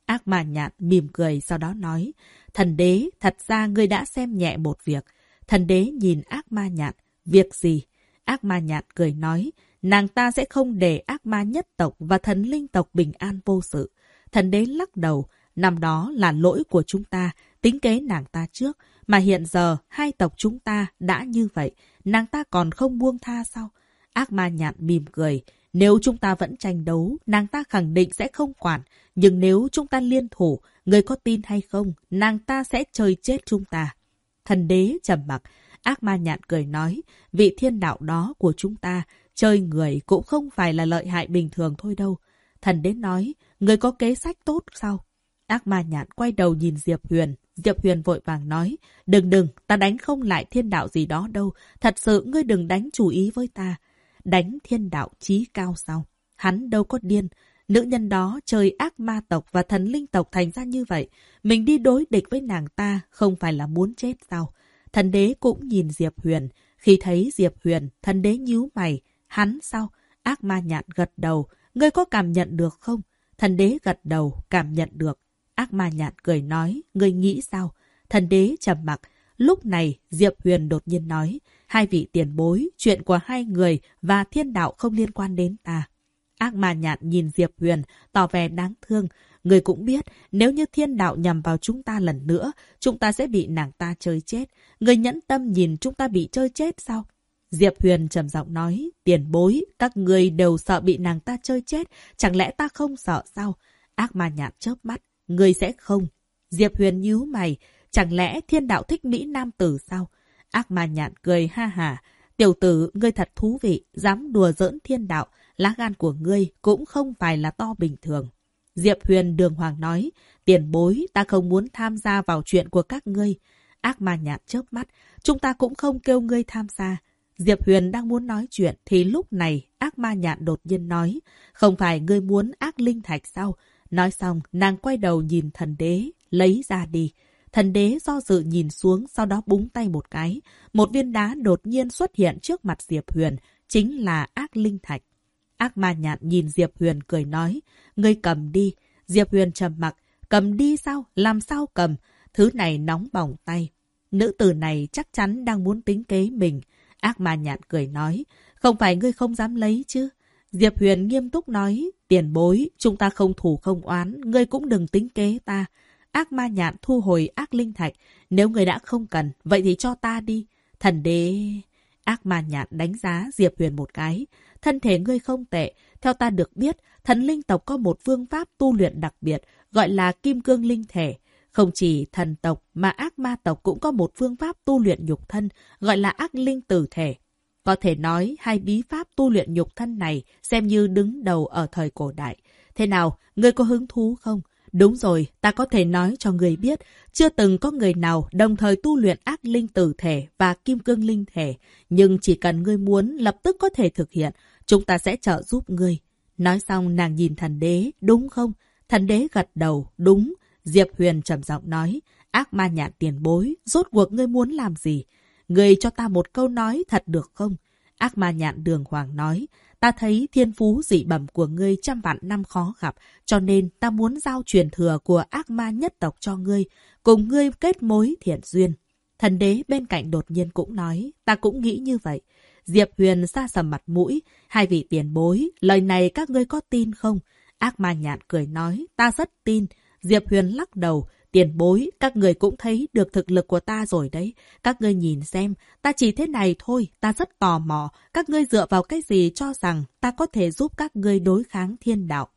Ác ma nhạn mỉm cười sau đó nói, thần đế, thật ra ngươi đã xem nhẹ một việc. Thần đế nhìn ác ma nhạn, việc gì? Ác ma nhạn cười nói, nàng ta sẽ không để ác ma nhất tộc và thần linh tộc bình an vô sự. Thần đế lắc đầu, năm đó là lỗi của chúng ta, tính kế nàng ta trước, mà hiện giờ hai tộc chúng ta đã như vậy, nàng ta còn không buông tha sao? Ác ma nhạn mỉm cười, nếu chúng ta vẫn tranh đấu, nàng ta khẳng định sẽ không quản. Nhưng nếu chúng ta liên thủ, người có tin hay không, nàng ta sẽ chơi chết chúng ta. Thần đế trầm mặc, ác ma nhạn cười nói, vị thiên đạo đó của chúng ta, chơi người cũng không phải là lợi hại bình thường thôi đâu. Thần đế nói, người có kế sách tốt sao? Ác ma nhạn quay đầu nhìn Diệp Huyền. Diệp Huyền vội vàng nói, đừng đừng, ta đánh không lại thiên đạo gì đó đâu. Thật sự ngươi đừng đánh chủ ý với ta. Đánh thiên đạo chí cao sao? Hắn đâu có điên. Nữ nhân đó chơi ác ma tộc và thần linh tộc thành ra như vậy. Mình đi đối địch với nàng ta không phải là muốn chết sao? Thần đế cũng nhìn Diệp Huyền. Khi thấy Diệp Huyền, thần đế nhíu mày. Hắn sao? Ác ma nhạn gật đầu. Ngươi có cảm nhận được không? Thần đế gật đầu, cảm nhận được. Ác ma nhạn cười nói, ngươi nghĩ sao? Thần đế trầm mặc. Lúc này, Diệp Huyền đột nhiên nói, hai vị tiền bối, chuyện của hai người và thiên đạo không liên quan đến ta. Ác ma nhạn nhìn Diệp Huyền, tỏ vẻ đáng thương. Người cũng biết, nếu như thiên đạo nhằm vào chúng ta lần nữa, chúng ta sẽ bị nàng ta chơi chết. Người nhẫn tâm nhìn chúng ta bị chơi chết sao? Diệp Huyền trầm giọng nói, tiền bối, các người đều sợ bị nàng ta chơi chết, chẳng lẽ ta không sợ sao? Ác ma nhạn chớp mắt, người sẽ không. Diệp Huyền nhíu mày, chẳng lẽ thiên đạo thích Mỹ Nam tử sao? Ác ma nhạn cười ha hà. Tiểu tử, ngươi thật thú vị, dám đùa giỡn thiên đạo, lá gan của ngươi cũng không phải là to bình thường. Diệp Huyền đường hoàng nói, tiền bối, ta không muốn tham gia vào chuyện của các ngươi. Ác ma nhạn chớp mắt, chúng ta cũng không kêu ngươi tham gia. Diệp Huyền đang muốn nói chuyện thì lúc này ác ma nhạn đột nhiên nói, không phải ngươi muốn ác linh thạch sao? Nói xong, nàng quay đầu nhìn thần đế, lấy ra đi. Thần đế do dự nhìn xuống, sau đó búng tay một cái. Một viên đá đột nhiên xuất hiện trước mặt Diệp Huyền, chính là ác linh thạch. Ác ma nhạn nhìn Diệp Huyền cười nói, ngươi cầm đi. Diệp Huyền trầm mặc, cầm đi sao? Làm sao cầm? Thứ này nóng bỏng tay. Nữ tử này chắc chắn đang muốn tính kế mình. Ác ma nhạn cười nói, không phải ngươi không dám lấy chứ? Diệp Huyền nghiêm túc nói, tiền bối, chúng ta không thủ không oán, ngươi cũng đừng tính kế ta. Ác ma nhạn thu hồi ác linh thạch, nếu ngươi đã không cần, vậy thì cho ta đi. Thần đế... Ác ma nhạn đánh giá Diệp Huyền một cái. Thân thể ngươi không tệ. Theo ta được biết, thần linh tộc có một phương pháp tu luyện đặc biệt, gọi là kim cương linh thể. Không chỉ thần tộc mà ác ma tộc cũng có một phương pháp tu luyện nhục thân, gọi là ác linh tử thể. Có thể nói hai bí pháp tu luyện nhục thân này xem như đứng đầu ở thời cổ đại. Thế nào, ngươi có hứng thú không? Đúng rồi, ta có thể nói cho người biết, chưa từng có người nào đồng thời tu luyện ác linh tử thể và kim cương linh thể. Nhưng chỉ cần ngươi muốn lập tức có thể thực hiện, chúng ta sẽ trợ giúp ngươi. Nói xong nàng nhìn thần đế, đúng không? Thần đế gật đầu, đúng. Diệp Huyền trầm giọng nói, ác ma nhạn tiền bối, rốt cuộc ngươi muốn làm gì? Ngươi cho ta một câu nói thật được không? Ác ma nhạn đường hoàng nói, ta thấy thiên phú dị bẩm của ngươi trăm vạn năm khó gặp, cho nên ta muốn giao truyền thừa của ác ma nhất tộc cho ngươi, cùng ngươi kết mối thiện duyên. Thần đế bên cạnh đột nhiên cũng nói, ta cũng nghĩ như vậy. Diệp Huyền xa sầm mặt mũi, hai vị tiền bối, lời này các ngươi có tin không? Ác ma nhạn cười nói, ta rất tin. Diệp Huyền lắc đầu, tiền bối, các người cũng thấy được thực lực của ta rồi đấy. Các ngươi nhìn xem, ta chỉ thế này thôi, ta rất tò mò. Các ngươi dựa vào cái gì cho rằng ta có thể giúp các ngươi đối kháng thiên đạo?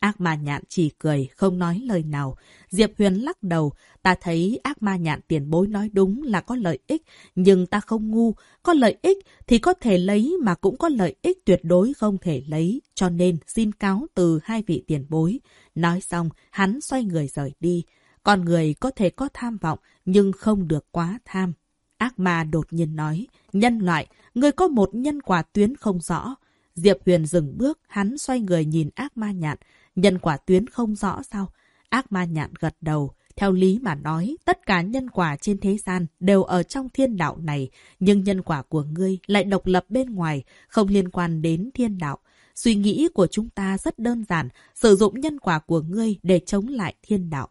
Ác ma nhạn chỉ cười, không nói lời nào. Diệp Huyền lắc đầu, ta thấy ác ma nhạn tiền bối nói đúng là có lợi ích, nhưng ta không ngu. Có lợi ích thì có thể lấy mà cũng có lợi ích tuyệt đối không thể lấy, cho nên xin cáo từ hai vị tiền bối. Nói xong, hắn xoay người rời đi. Con người có thể có tham vọng, nhưng không được quá tham. Ác ma đột nhiên nói, nhân loại, người có một nhân quả tuyến không rõ. Diệp Huyền dừng bước, hắn xoay người nhìn ác ma nhạn. Nhân quả tuyến không rõ sao? Ác ma nhạn gật đầu. Theo lý mà nói, tất cả nhân quả trên thế gian đều ở trong thiên đạo này, nhưng nhân quả của ngươi lại độc lập bên ngoài, không liên quan đến thiên đạo. Suy nghĩ của chúng ta rất đơn giản, sử dụng nhân quả của ngươi để chống lại thiên đạo.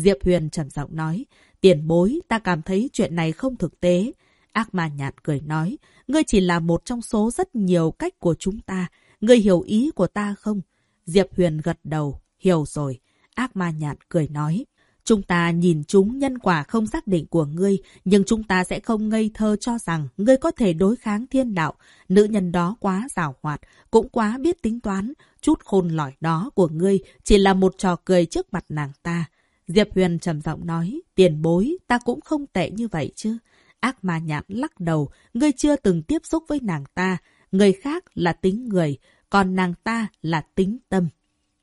Diệp Huyền trầm giọng nói, tiền bối, ta cảm thấy chuyện này không thực tế. Ác ma nhạt cười nói, ngươi chỉ là một trong số rất nhiều cách của chúng ta. Ngươi hiểu ý của ta không? Diệp Huyền gật đầu, hiểu rồi. Ác ma nhạt cười nói. Chúng ta nhìn chúng nhân quả không xác định của ngươi, nhưng chúng ta sẽ không ngây thơ cho rằng ngươi có thể đối kháng thiên đạo. Nữ nhân đó quá rào hoạt, cũng quá biết tính toán. Chút khôn lỏi đó của ngươi chỉ là một trò cười trước mặt nàng ta. Diệp Huyền trầm giọng nói, tiền bối, ta cũng không tệ như vậy chứ. Ác ma nhạn lắc đầu, ngươi chưa từng tiếp xúc với nàng ta. Người khác là tính người, còn nàng ta là tính tâm.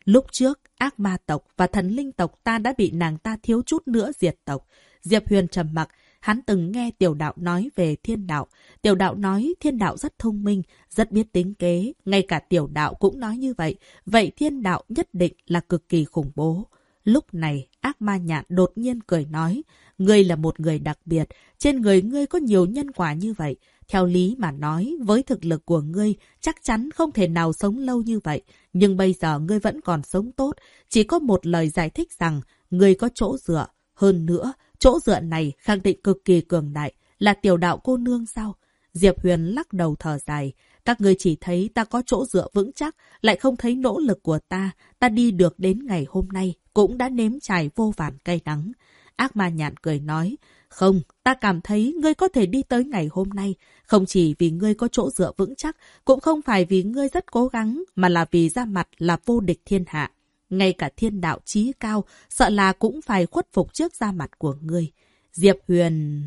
Lúc trước, ác ma tộc và thần linh tộc ta đã bị nàng ta thiếu chút nữa diệt tộc. Diệp Huyền trầm mặc, hắn từng nghe tiểu đạo nói về thiên đạo. Tiểu đạo nói thiên đạo rất thông minh, rất biết tính kế. Ngay cả tiểu đạo cũng nói như vậy. Vậy thiên đạo nhất định là cực kỳ khủng bố. Lúc này, ác ma nhạn đột nhiên cười nói, ngươi là một người đặc biệt, trên người ngươi có nhiều nhân quả như vậy. Theo lý mà nói, với thực lực của ngươi, chắc chắn không thể nào sống lâu như vậy. Nhưng bây giờ ngươi vẫn còn sống tốt. Chỉ có một lời giải thích rằng, ngươi có chỗ dựa. Hơn nữa, chỗ dựa này khẳng định cực kỳ cường đại. Là tiểu đạo cô nương sao? Diệp Huyền lắc đầu thở dài. Các ngươi chỉ thấy ta có chỗ dựa vững chắc, lại không thấy nỗ lực của ta. Ta đi được đến ngày hôm nay, cũng đã nếm trải vô vàn cay đắng. Ác ma nhạn cười nói, không, ta cảm thấy ngươi có thể đi tới ngày hôm nay, không chỉ vì ngươi có chỗ dựa vững chắc, cũng không phải vì ngươi rất cố gắng, mà là vì ra mặt là vô địch thiên hạ. Ngay cả thiên đạo trí cao, sợ là cũng phải khuất phục trước ra mặt của ngươi. Diệp Huyền...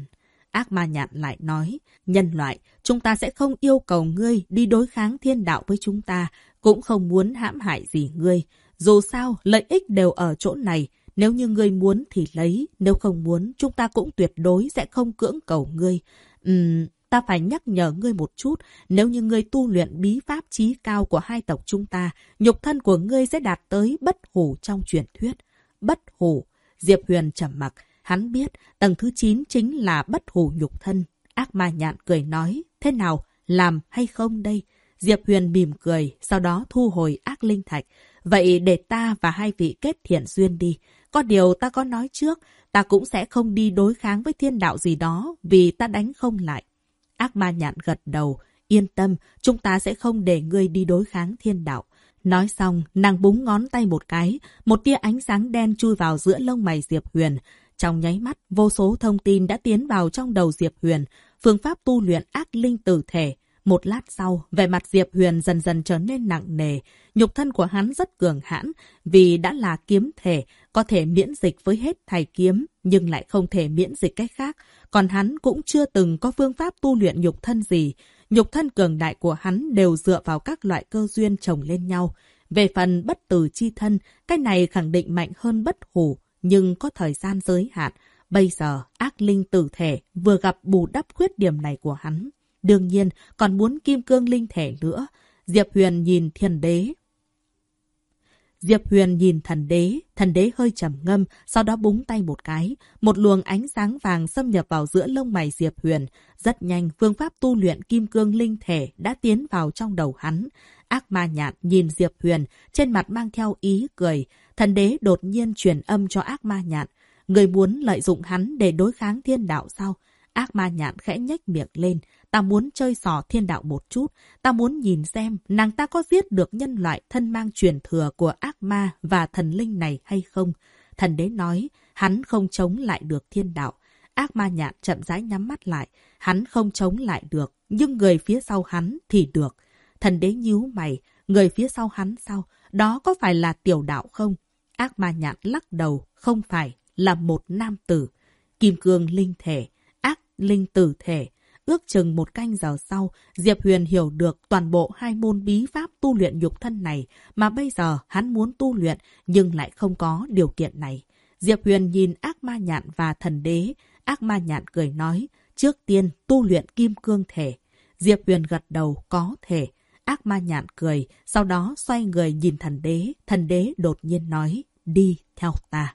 Ác ma nhạn lại nói, nhân loại, chúng ta sẽ không yêu cầu ngươi đi đối kháng thiên đạo với chúng ta, cũng không muốn hãm hại gì ngươi. Dù sao, lợi ích đều ở chỗ này, nếu như ngươi muốn thì lấy, nếu không muốn, chúng ta cũng tuyệt đối sẽ không cưỡng cầu ngươi. Ừm, ta phải nhắc nhở ngươi một chút, nếu như ngươi tu luyện bí pháp trí cao của hai tộc chúng ta, nhục thân của ngươi sẽ đạt tới bất hủ trong truyền thuyết. Bất hủ, Diệp Huyền trầm mặc, hắn biết tầng thứ 9 chính là bất hủ nhục thân. Ác ma nhạn cười nói, thế nào, làm hay không đây? Diệp Huyền mỉm cười, sau đó thu hồi ác linh thạch. Vậy để ta và hai vị kết thiện duyên đi. Có điều ta có nói trước, ta cũng sẽ không đi đối kháng với thiên đạo gì đó vì ta đánh không lại. Ác ma nhạn gật đầu, yên tâm, chúng ta sẽ không để ngươi đi đối kháng thiên đạo. Nói xong, nàng búng ngón tay một cái, một tia ánh sáng đen chui vào giữa lông mày Diệp Huyền. Trong nháy mắt, vô số thông tin đã tiến vào trong đầu Diệp Huyền, phương pháp tu luyện ác linh tử thể. Một lát sau, vẻ mặt Diệp Huyền dần dần trở nên nặng nề. Nhục thân của hắn rất cường hãn, vì đã là kiếm thể, có thể miễn dịch với hết thầy kiếm, nhưng lại không thể miễn dịch cách khác. Còn hắn cũng chưa từng có phương pháp tu luyện nhục thân gì. Nhục thân cường đại của hắn đều dựa vào các loại cơ duyên trồng lên nhau. Về phần bất tử chi thân, cái này khẳng định mạnh hơn bất hủ, nhưng có thời gian giới hạn. Bây giờ, ác linh tử thể vừa gặp bù đắp khuyết điểm này của hắn. Đương nhiên, còn muốn kim cương linh thể nữa. Diệp Huyền nhìn thiên đế. Diệp Huyền nhìn thần đế, thần đế hơi trầm ngâm, sau đó búng tay một cái. Một luồng ánh sáng vàng xâm nhập vào giữa lông mày Diệp Huyền. Rất nhanh, phương pháp tu luyện kim cương linh thể đã tiến vào trong đầu hắn. Ác ma nhạt nhìn Diệp Huyền, trên mặt mang theo ý cười. Thần đế đột nhiên truyền âm cho ác ma nhạt. Người muốn lợi dụng hắn để đối kháng thiên đạo sao? Ác ma nhạn khẽ nhếch miệng lên. Ta muốn chơi sò thiên đạo một chút. Ta muốn nhìn xem nàng ta có giết được nhân loại thân mang truyền thừa của ác ma và thần linh này hay không. Thần đế nói, hắn không chống lại được thiên đạo. Ác ma nhạn chậm rãi nhắm mắt lại. Hắn không chống lại được, nhưng người phía sau hắn thì được. Thần đế nhíu mày, người phía sau hắn sao? Đó có phải là tiểu đạo không? Ác ma nhạn lắc đầu, không phải, là một nam tử. Kim cương linh thể, linh tử thể. Ước chừng một canh giờ sau, Diệp Huyền hiểu được toàn bộ hai môn bí pháp tu luyện nhục thân này mà bây giờ hắn muốn tu luyện nhưng lại không có điều kiện này. Diệp Huyền nhìn ác ma nhạn và thần đế. Ác ma nhạn cười nói, trước tiên tu luyện kim cương thể. Diệp Huyền gật đầu, có thể. Ác ma nhạn cười, sau đó xoay người nhìn thần đế. Thần đế đột nhiên nói, đi theo ta.